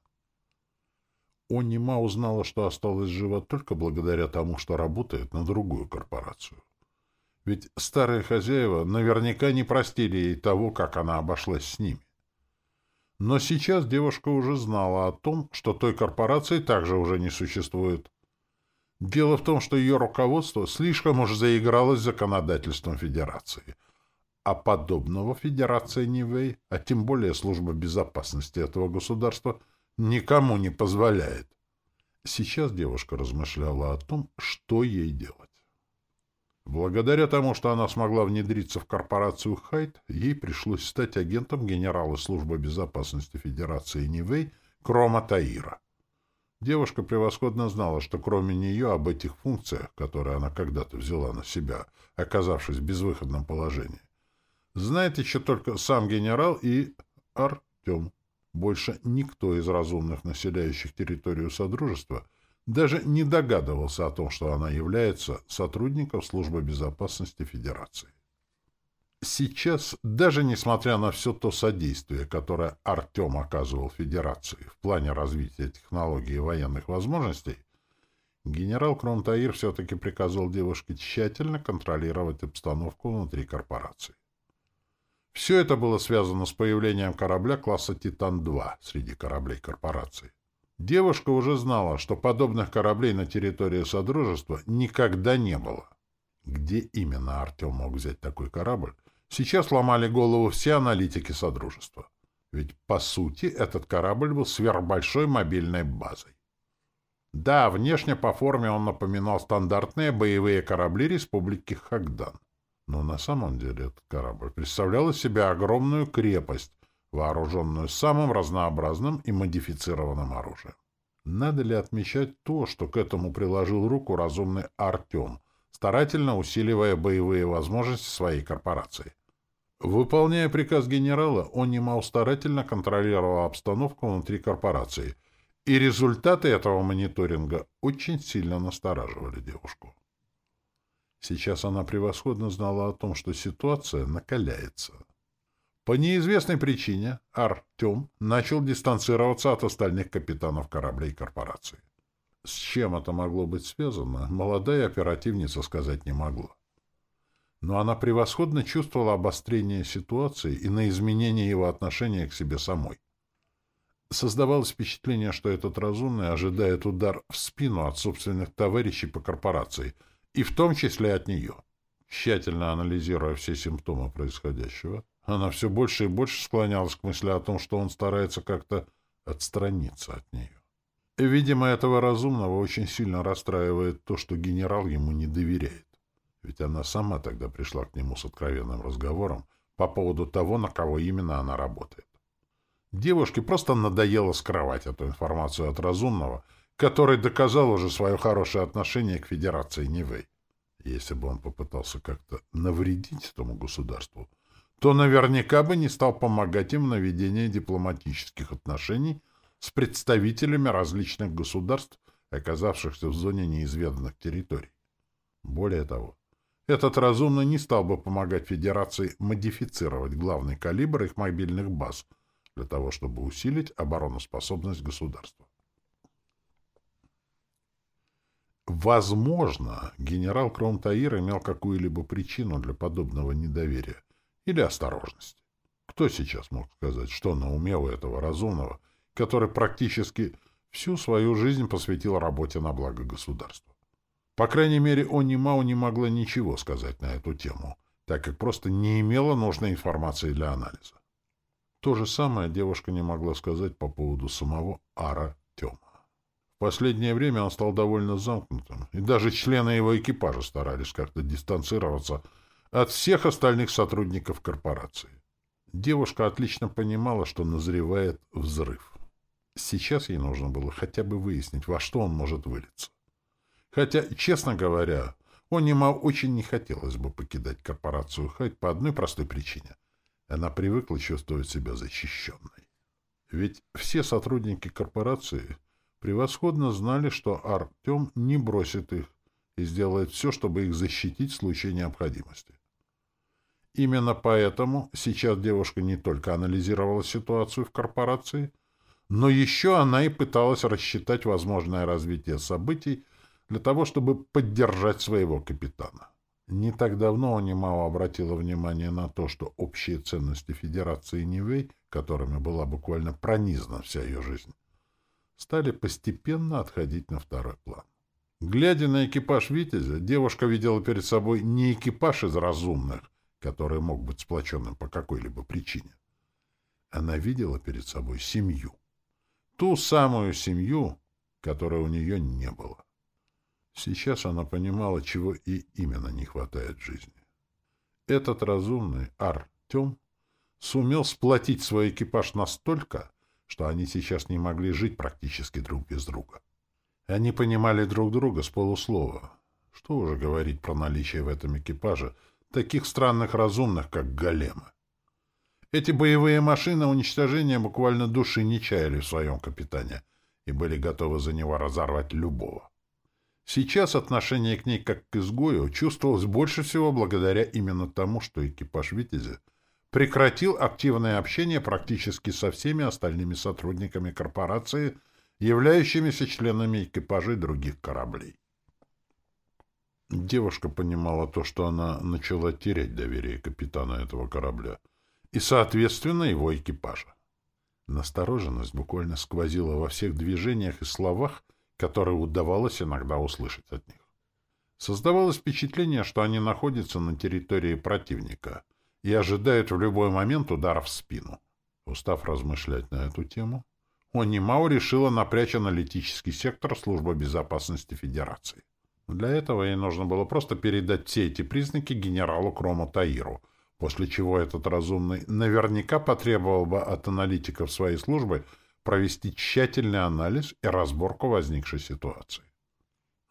Онима узнала, что осталась жива только благодаря тому, что работает на другую корпорацию. Ведь старые хозяева наверняка не простили ей того, как она обошлась с ними. Но сейчас девушка уже знала о том, что той корпорации также уже не существует. Дело в том, что ее руководство слишком уж заигралось законодательством Федерации. А подобного Федерация Нивэй, а тем более служба безопасности этого государства, никому не позволяет. Сейчас девушка размышляла о том, что ей делать. Благодаря тому, что она смогла внедриться в корпорацию Хайт, ей пришлось стать агентом генерала службы безопасности Федерации Нивэй Крома Таира. Девушка превосходно знала, что кроме нее об этих функциях, которые она когда-то взяла на себя, оказавшись в безвыходном положении, знает еще только сам генерал и Артем. Больше никто из разумных, населяющих территорию Содружества, даже не догадывался о том, что она является сотрудником Службы безопасности Федерации. Сейчас, даже несмотря на все то содействие, которое Артем оказывал Федерации в плане развития технологий и военных возможностей, генерал Кронтаир все-таки приказал девушке тщательно контролировать обстановку внутри корпорации. Все это было связано с появлением корабля класса «Титан-2» среди кораблей корпорации. Девушка уже знала, что подобных кораблей на территории Содружества никогда не было. Где именно Артем мог взять такой корабль, сейчас ломали голову все аналитики Содружества. Ведь, по сути, этот корабль был сверхбольшой мобильной базой. Да, внешне по форме он напоминал стандартные боевые корабли Республики Хагдан. Но на самом деле этот корабль представлял из себя огромную крепость, вооруженную самым разнообразным и модифицированным оружием. Надо ли отмечать то, что к этому приложил руку разумный Артем, старательно усиливая боевые возможности своей корпорации? Выполняя приказ генерала, он немало старательно контролировал обстановку внутри корпорации, и результаты этого мониторинга очень сильно настораживали девушку. Сейчас она превосходно знала о том, что ситуация накаляется. По неизвестной причине Артем начал дистанцироваться от остальных капитанов кораблей корпорации. С чем это могло быть связано, молодая оперативница сказать не могла. Но она превосходно чувствовала обострение ситуации и на изменение его отношения к себе самой. Создавалось впечатление, что этот разумный ожидает удар в спину от собственных товарищей по корпорации, и в том числе от нее. Тщательно анализируя все симптомы происходящего, она все больше и больше склонялась к мысли о том, что он старается как-то отстраниться от нее. Видимо, этого разумного очень сильно расстраивает то, что генерал ему не доверяет. Ведь она сама тогда пришла к нему с откровенным разговором по поводу того, на кого именно она работает. Девушке просто надоело скрывать эту информацию от разумного, который доказал уже свое хорошее отношение к Федерации Нивэй. Если бы он попытался как-то навредить этому государству, то наверняка бы не стал помогать им в наведении дипломатических отношений с представителями различных государств, оказавшихся в зоне неизведанных территорий. Более того, этот разумный не стал бы помогать Федерации модифицировать главный калибр их мобильных баз для того, чтобы усилить обороноспособность государства. Возможно, генерал Кромтаир имел какую-либо причину для подобного недоверия или осторожности. Кто сейчас мог сказать, что на уме у этого разумного – который практически всю свою жизнь посвятил работе на благо государства. По крайней мере, Онни Мау не могла ничего сказать на эту тему, так как просто не имела нужной информации для анализа. То же самое девушка не могла сказать по поводу самого Ара Тема. В последнее время он стал довольно замкнутым, и даже члены его экипажа старались как-то дистанцироваться от всех остальных сотрудников корпорации. Девушка отлично понимала, что назревает взрыв. Сейчас ей нужно было хотя бы выяснить, во что он может вылиться. Хотя, честно говоря, Онима очень не хотелось бы покидать корпорацию Хайт по одной простой причине. Она привыкла чувствовать себя защищенной. Ведь все сотрудники корпорации превосходно знали, что Артем не бросит их и сделает все, чтобы их защитить в случае необходимости. Именно поэтому сейчас девушка не только анализировала ситуацию в корпорации — но еще она и пыталась рассчитать возможное развитие событий для того, чтобы поддержать своего капитана. Не так давно Анимао обратила внимание на то, что общие ценности Федерации Нивей, которыми была буквально пронизана вся ее жизнь, стали постепенно отходить на второй план. Глядя на экипаж «Витязя», девушка видела перед собой не экипаж из разумных, который мог быть сплоченным по какой-либо причине. Она видела перед собой семью — Ту самую семью, которой у нее не было. Сейчас она понимала, чего и именно не хватает в жизни. Этот разумный Артем сумел сплотить свой экипаж настолько, что они сейчас не могли жить практически друг без друга. Они понимали друг друга с полуслова. Что уже говорить про наличие в этом экипаже таких странных разумных, как големы. Эти боевые машины уничтожения буквально души не чаяли в своем капитане и были готовы за него разорвать любого. Сейчас отношение к ней как к изгою чувствовалось больше всего благодаря именно тому, что экипаж «Витязя» прекратил активное общение практически со всеми остальными сотрудниками корпорации, являющимися членами экипажей других кораблей. Девушка понимала то, что она начала терять доверие капитана этого корабля — и, соответственно, его экипажа. Настороженность буквально сквозила во всех движениях и словах, которые удавалось иногда услышать от них. Создавалось впечатление, что они находятся на территории противника и ожидают в любой момент удара в спину. Устав размышлять на эту тему, Онимау решила напрячь аналитический сектор Службы безопасности Федерации. Для этого ей нужно было просто передать все эти признаки генералу Крому Таиру — после чего этот разумный наверняка потребовал бы от аналитиков своей службы провести тщательный анализ и разборку возникшей ситуации.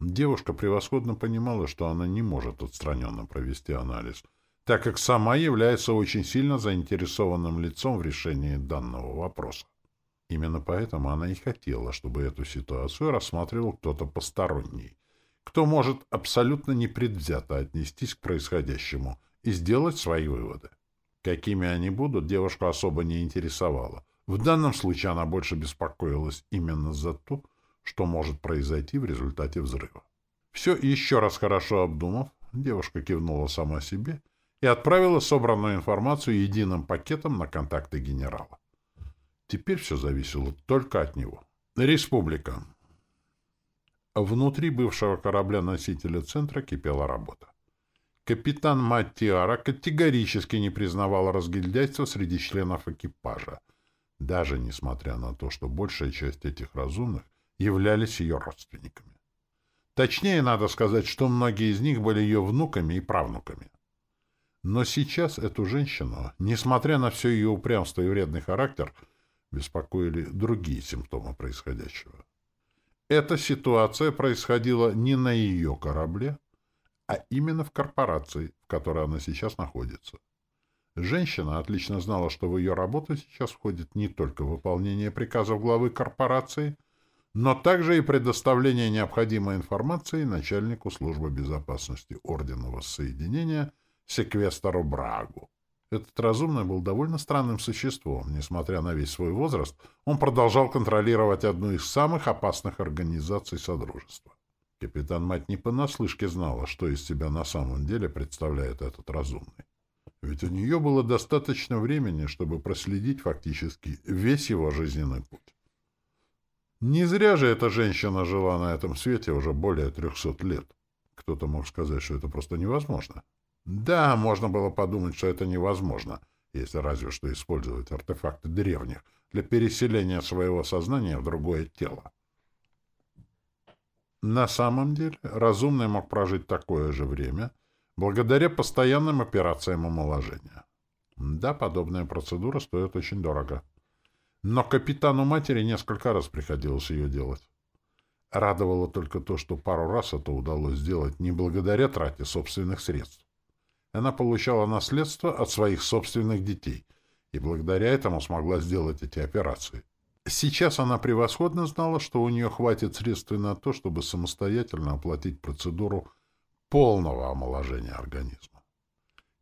Девушка превосходно понимала, что она не может отстраненно провести анализ, так как сама является очень сильно заинтересованным лицом в решении данного вопроса. Именно поэтому она и хотела, чтобы эту ситуацию рассматривал кто-то посторонний, кто может абсолютно непредвзято отнестись к происходящему и сделать свои выводы. Какими они будут, девушку особо не интересовало. В данном случае она больше беспокоилась именно за то, что может произойти в результате взрыва. Все еще раз хорошо обдумав, девушка кивнула сама себе и отправила собранную информацию единым пакетом на контакты генерала. Теперь все зависело только от него. Республика. Внутри бывшего корабля-носителя центра кипела работа. Капитан Маттиара категорически не признавал разгильдяйства среди членов экипажа, даже несмотря на то, что большая часть этих разумных являлись ее родственниками. Точнее, надо сказать, что многие из них были ее внуками и правнуками. Но сейчас эту женщину, несмотря на все ее упрямство и вредный характер, беспокоили другие симптомы происходящего. Эта ситуация происходила не на ее корабле, а именно в корпорации, в которой она сейчас находится. Женщина отлично знала, что в ее работу сейчас входит не только выполнение приказов главы корпорации, но также и предоставление необходимой информации начальнику службы безопасности Ордена Воссоединения Секвестору Брагу. Этот разумный был довольно странным существом. Несмотря на весь свой возраст, он продолжал контролировать одну из самых опасных организаций Содружества. Капитан Мать не понаслышке знала, что из себя на самом деле представляет этот разумный. Ведь у нее было достаточно времени, чтобы проследить фактически весь его жизненный путь. Не зря же эта женщина жила на этом свете уже более трехсот лет. Кто-то мог сказать, что это просто невозможно. Да, можно было подумать, что это невозможно, если разве что использовать артефакты древних для переселения своего сознания в другое тело. На самом деле, разумный мог прожить такое же время благодаря постоянным операциям омоложения. Да, подобная процедура стоит очень дорого. Но капитану матери несколько раз приходилось ее делать. Радовало только то, что пару раз это удалось сделать не благодаря трате собственных средств. Она получала наследство от своих собственных детей и благодаря этому смогла сделать эти операции. Сейчас она превосходно знала, что у нее хватит средств на то, чтобы самостоятельно оплатить процедуру полного омоложения организма.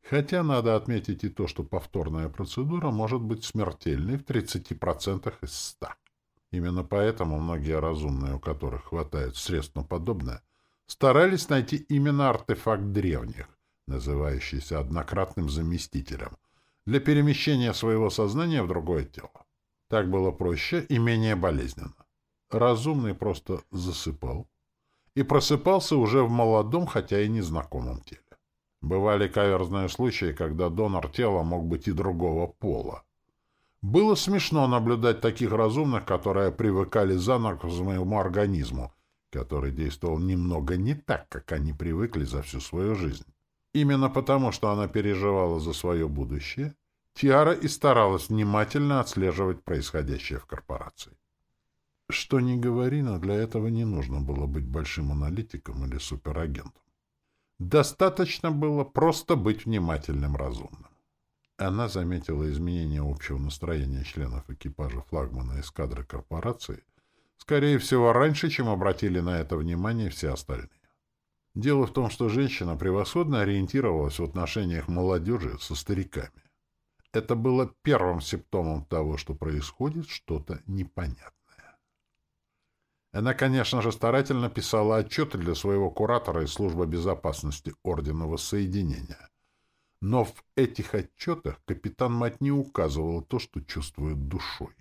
Хотя надо отметить и то, что повторная процедура может быть смертельной в 30% из 100. Именно поэтому многие разумные, у которых хватает средств на подобное, старались найти именно артефакт древних, называющийся однократным заместителем, для перемещения своего сознания в другое тело. Так было проще и менее болезненно. Разумный просто засыпал и просыпался уже в молодом, хотя и незнакомом теле. Бывали каверзные случаи, когда донор тела мог быть и другого пола. Было смешно наблюдать таких разумных, которые привыкали заново к своему организму, который действовал немного не так, как они привыкли за всю свою жизнь. Именно потому, что она переживала за свое будущее, Тиара и старалась внимательно отслеживать происходящее в корпорации. Что ни говори, но для этого не нужно было быть большим аналитиком или суперагентом. Достаточно было просто быть внимательным, разумным. Она заметила изменение общего настроения членов экипажа флагмана эскадры корпорации, скорее всего, раньше, чем обратили на это внимание все остальные. Дело в том, что женщина превосходно ориентировалась в отношениях молодежи со стариками. Это было первым симптомом того, что происходит что-то непонятное. Она, конечно же, старательно писала отчеты для своего куратора из службы безопасности Ордена Воссоединения. Но в этих отчетах капитан Мать не указывал то, что чувствует душой.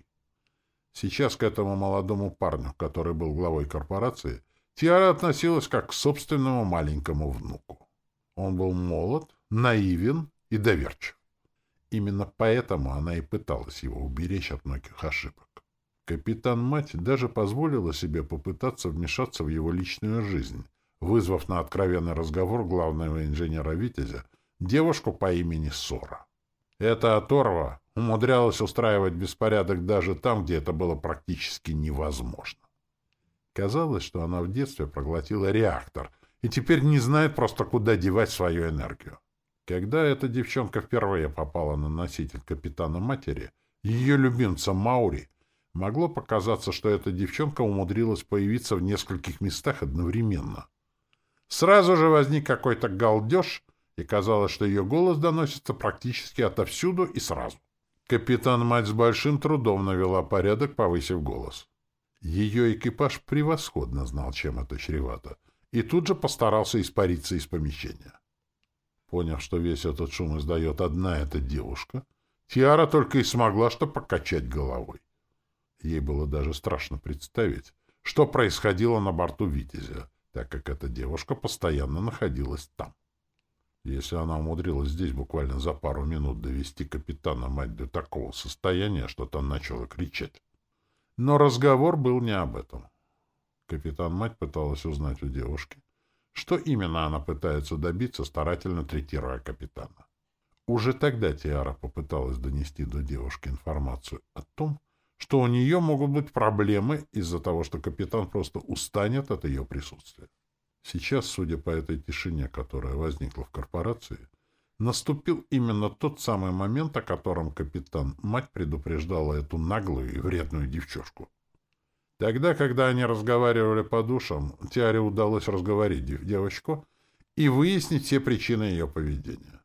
Сейчас к этому молодому парню, который был главой корпорации, Тиара относилась как к собственному маленькому внуку. Он был молод, наивен и доверчив. Именно поэтому она и пыталась его уберечь от многих ошибок. Капитан-мать даже позволила себе попытаться вмешаться в его личную жизнь, вызвав на откровенный разговор главного инженера Витязя девушку по имени Сора. Эта оторва умудрялась устраивать беспорядок даже там, где это было практически невозможно. Казалось, что она в детстве проглотила реактор и теперь не знает просто, куда девать свою энергию. Когда эта девчонка впервые попала на носитель капитана матери, ее любимца Маури, могло показаться, что эта девчонка умудрилась появиться в нескольких местах одновременно. Сразу же возник какой-то галдеж, и казалось, что ее голос доносится практически отовсюду и сразу. Капитан-мать с большим трудом навела порядок, повысив голос. Ее экипаж превосходно знал, чем это чревато, и тут же постарался испариться из помещения. Поняв, что весь этот шум издает одна эта девушка, Тиара только и смогла что покачать головой. Ей было даже страшно представить, что происходило на борту «Витязя», так как эта девушка постоянно находилась там. Если она умудрилась здесь буквально за пару минут довести капитана мать до такого состояния, что там начала кричать. Но разговор был не об этом. Капитан мать пыталась узнать у девушки, что именно она пытается добиться, старательно третируя капитана. Уже тогда Тиара попыталась донести до девушки информацию о том, что у нее могут быть проблемы из-за того, что капитан просто устанет от ее присутствия. Сейчас, судя по этой тишине, которая возникла в корпорации, наступил именно тот самый момент, о котором капитан мать предупреждала эту наглую и вредную девчушку. Тогда, когда они разговаривали по душам, Тиаре удалось разговорить девочку и выяснить все причины ее поведения.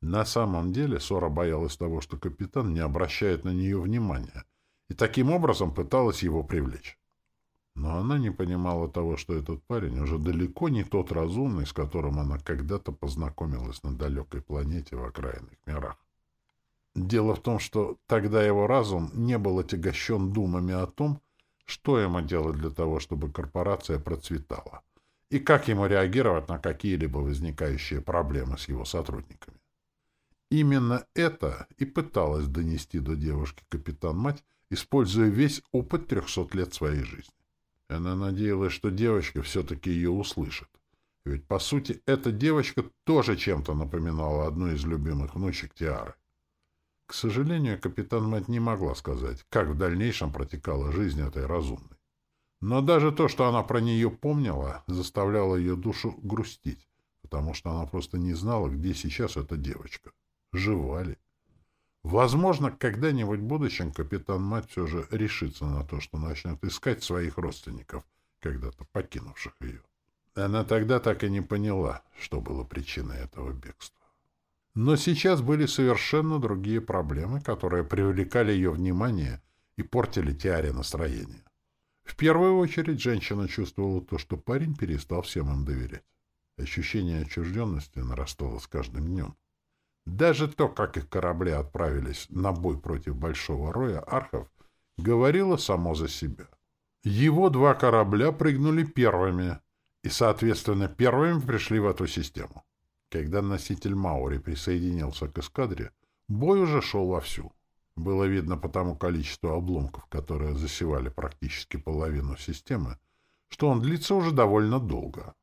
На самом деле Сора боялась того, что капитан не обращает на нее внимания, и таким образом пыталась его привлечь. Но она не понимала того, что этот парень уже далеко не тот разумный, с которым она когда-то познакомилась на далекой планете в окраинных мирах. Дело в том, что тогда его разум не был отягощен думами о том, что ему делать для того, чтобы корпорация процветала, и как ему реагировать на какие-либо возникающие проблемы с его сотрудниками. Именно это и пыталась донести до девушки капитан-мать, используя весь опыт трехсот лет своей жизни. Она надеялась, что девочка все-таки ее услышит. Ведь, по сути, эта девочка тоже чем-то напоминала одну из любимых внучек Тиары. К сожалению, капитан Мать не могла сказать, как в дальнейшем протекала жизнь этой разумной. Но даже то, что она про нее помнила, заставляло ее душу грустить, потому что она просто не знала, где сейчас эта девочка. Жива ли? Возможно, когда-нибудь в будущем капитан Мать все же решится на то, что начнет искать своих родственников, когда-то покинувших ее. Она тогда так и не поняла, что было причиной этого бегства. Но сейчас были совершенно другие проблемы, которые привлекали ее внимание и портили Тиаре настроение. В первую очередь женщина чувствовала то, что парень перестал всем им доверять. Ощущение отчужденности нарастало с каждым днем. Даже то, как их корабли отправились на бой против Большого Роя архов, говорило само за себя. Его два корабля прыгнули первыми, и, соответственно, первыми пришли в эту систему. Когда носитель Маури присоединился к эскадре, бой уже шел вовсю. Было видно по тому количеству обломков, которые засевали практически половину системы, что он длится уже довольно долго.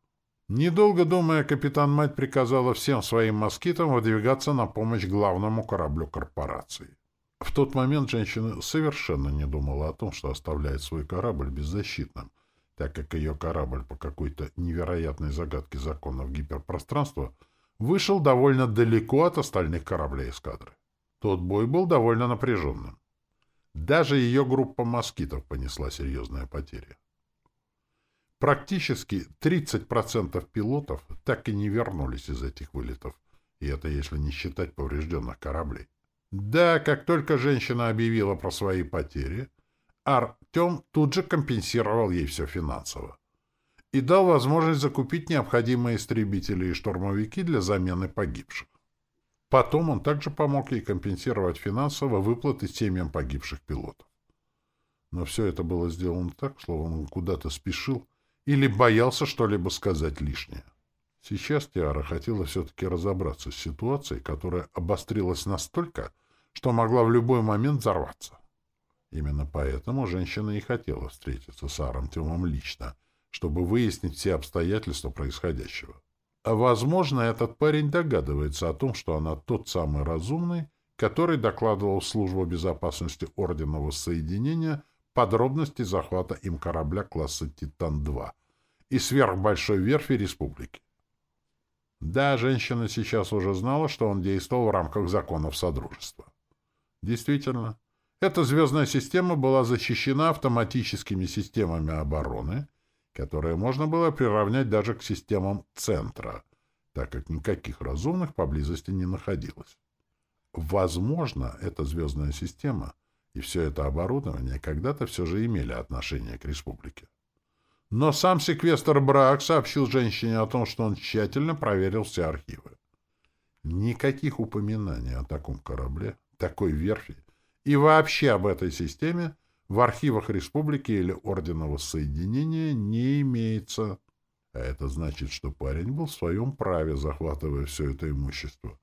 Недолго думая, капитан-мать приказала всем своим москитам выдвигаться на помощь главному кораблю корпорации. В тот момент женщина совершенно не думала о том, что оставляет свой корабль беззащитным, так как ее корабль по какой-то невероятной загадке законов гиперпространства вышел довольно далеко от остальных кораблей эскадры. Тот бой был довольно напряженным. Даже ее группа москитов понесла серьезные потери. Практически 30% пилотов так и не вернулись из этих вылетов, и это если не считать поврежденных кораблей. Да, как только женщина объявила про свои потери, Артем тут же компенсировал ей все финансово и дал возможность закупить необходимые истребители и штурмовики для замены погибших. Потом он также помог ей компенсировать финансово выплаты семьям погибших пилотов. Но все это было сделано так, словно он куда-то спешил или боялся что-либо сказать лишнее. Сейчас Тиара хотела все-таки разобраться с ситуацией, которая обострилась настолько, что могла в любой момент взорваться. Именно поэтому женщина и хотела встретиться с Арантемом лично, чтобы выяснить все обстоятельства происходящего. А возможно, этот парень догадывается о том, что она тот самый разумный, который докладывал в службу безопасности Ордена Воссоединения подробности захвата им корабля класса «Титан-2», и сверхбольшой верфи республики. Да, женщина сейчас уже знала, что он действовал в рамках законов Содружества. Действительно, эта звездная система была защищена автоматическими системами обороны, которые можно было приравнять даже к системам Центра, так как никаких разумных поблизости не находилось. Возможно, эта звездная система и все это оборудование когда-то все же имели отношение к республике. Но сам секвестр Брак сообщил женщине о том, что он тщательно проверил все архивы. Никаких упоминаний о таком корабле, такой верфи и вообще об этой системе в архивах республики или ордена воссоединения не имеется. А это значит, что парень был в своем праве, захватывая все это имущество.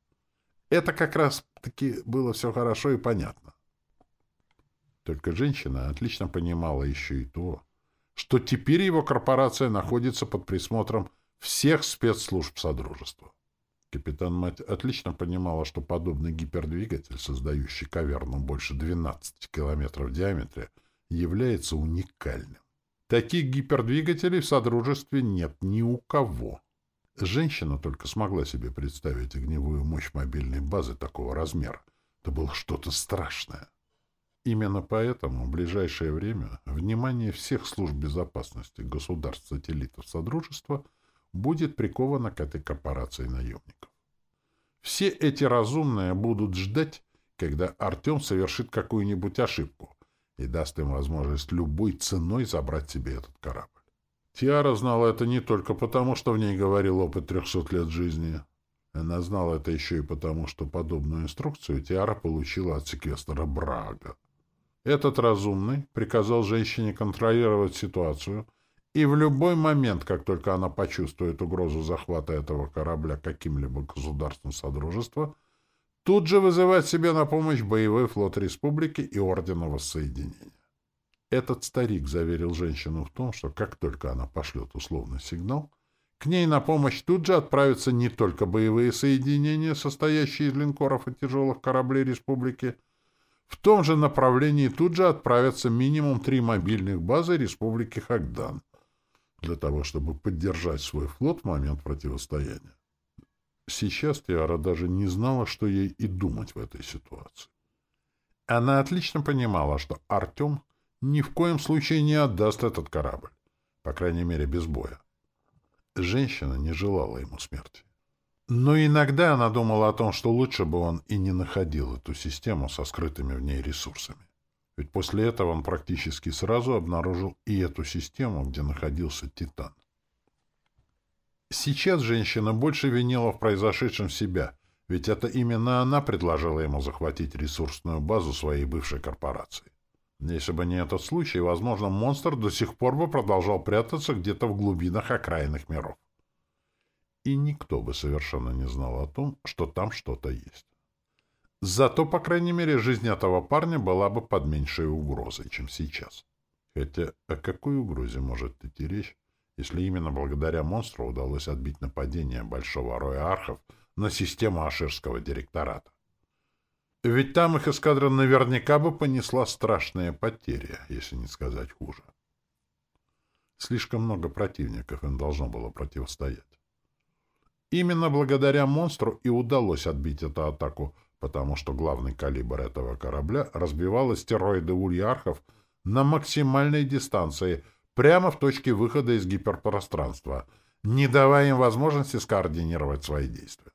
Это как раз-таки было все хорошо и понятно. Только женщина отлично понимала еще и то, что теперь его корпорация находится под присмотром всех спецслужб Содружества. Капитан Мать отлично понимала, что подобный гипердвигатель, создающий каверну больше 12 километров в диаметре, является уникальным. Таких гипердвигателей в Содружестве нет ни у кого. Женщина только смогла себе представить огневую мощь мобильной базы такого размера. Это было что-то страшное. Именно поэтому в ближайшее время внимание всех служб безопасности государств-сателлитов Содружества будет приковано к этой корпорации наемников. Все эти разумные будут ждать, когда Артем совершит какую-нибудь ошибку и даст им возможность любой ценой забрать себе этот корабль. Тиара знала это не только потому, что в ней говорил опыт трехсот лет жизни. Она знала это еще и потому, что подобную инструкцию Тиара получила от секвестора Брага. Этот разумный приказал женщине контролировать ситуацию и в любой момент, как только она почувствует угрозу захвата этого корабля каким-либо государством Содружества, тут же вызывать себе на помощь боевой флот Республики и Ордена Воссоединения. Этот старик заверил женщину в том, что как только она пошлет условный сигнал, к ней на помощь тут же отправятся не только боевые соединения, состоящие из линкоров и тяжелых кораблей Республики, в том же направлении тут же отправятся минимум три мобильных базы Республики Хагдан для того, чтобы поддержать свой флот в момент противостояния. Сейчас Тиара даже не знала, что ей и думать в этой ситуации. Она отлично понимала, что Артем ни в коем случае не отдаст этот корабль, по крайней мере, без боя. Женщина не желала ему смерти. Но иногда она думала о том, что лучше бы он и не находил эту систему со скрытыми в ней ресурсами. Ведь после этого он практически сразу обнаружил и эту систему, где находился Титан. Сейчас женщина больше винила в произошедшем себя, ведь это именно она предложила ему захватить ресурсную базу своей бывшей корпорации. Если бы не этот случай, возможно, монстр до сих пор бы продолжал прятаться где-то в глубинах окраинных миров и никто бы совершенно не знал о том, что там что-то есть. Зато, по крайней мере, жизнь этого парня была бы под меньшей угрозой, чем сейчас. Хотя о какой угрозе может идти речь, если именно благодаря монстру удалось отбить нападение большого роя архов на систему Аширского директората? Ведь там их эскадра наверняка бы понесла страшные потери, если не сказать хуже. Слишком много противников им должно было противостоять. Именно благодаря монстру и удалось отбить эту атаку, потому что главный калибр этого корабля разбивал астероиды ульярхов на максимальной дистанции, прямо в точке выхода из гиперпространства, не давая им возможности скоординировать свои действия.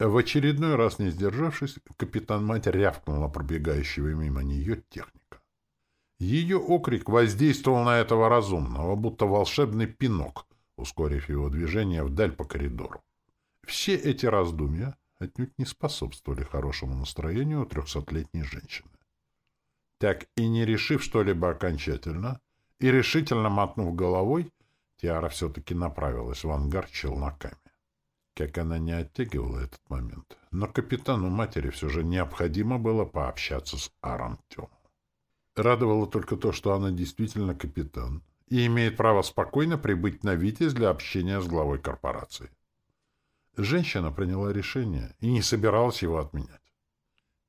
В очередной раз не сдержавшись, капитан-мать рявкнул на пробегающего мимо нее техника. Ее окрик воздействовал на этого разумного, будто волшебный пинок, ускорив его движение вдаль по коридору. Все эти раздумья отнюдь не способствовали хорошему настроению трехсотлетней женщины. Так и не решив что-либо окончательно, и решительно мотнув головой, Тиара все-таки направилась в ангар челноками. Как она не оттягивала этот момент, но капитану матери все же необходимо было пообщаться с Арантем. Радовало только то, что она действительно капитан, и имеет право спокойно прибыть на Витязь для общения с главой корпорации. Женщина приняла решение и не собиралась его отменять.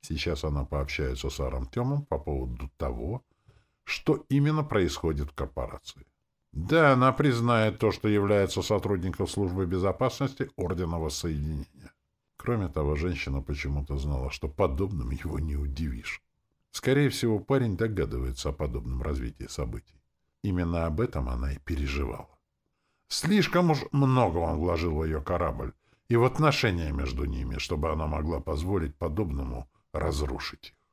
Сейчас она пообщается с Аром Темом по поводу того, что именно происходит в корпорации. Да, она признает то, что является сотрудником службы безопасности Ордена Воссоединения. Кроме того, женщина почему-то знала, что подобным его не удивишь. Скорее всего, парень догадывается о подобном развитии событий. Именно об этом она и переживала. Слишком уж много он вложил в ее корабль и в отношения между ними, чтобы она могла позволить подобному разрушить их.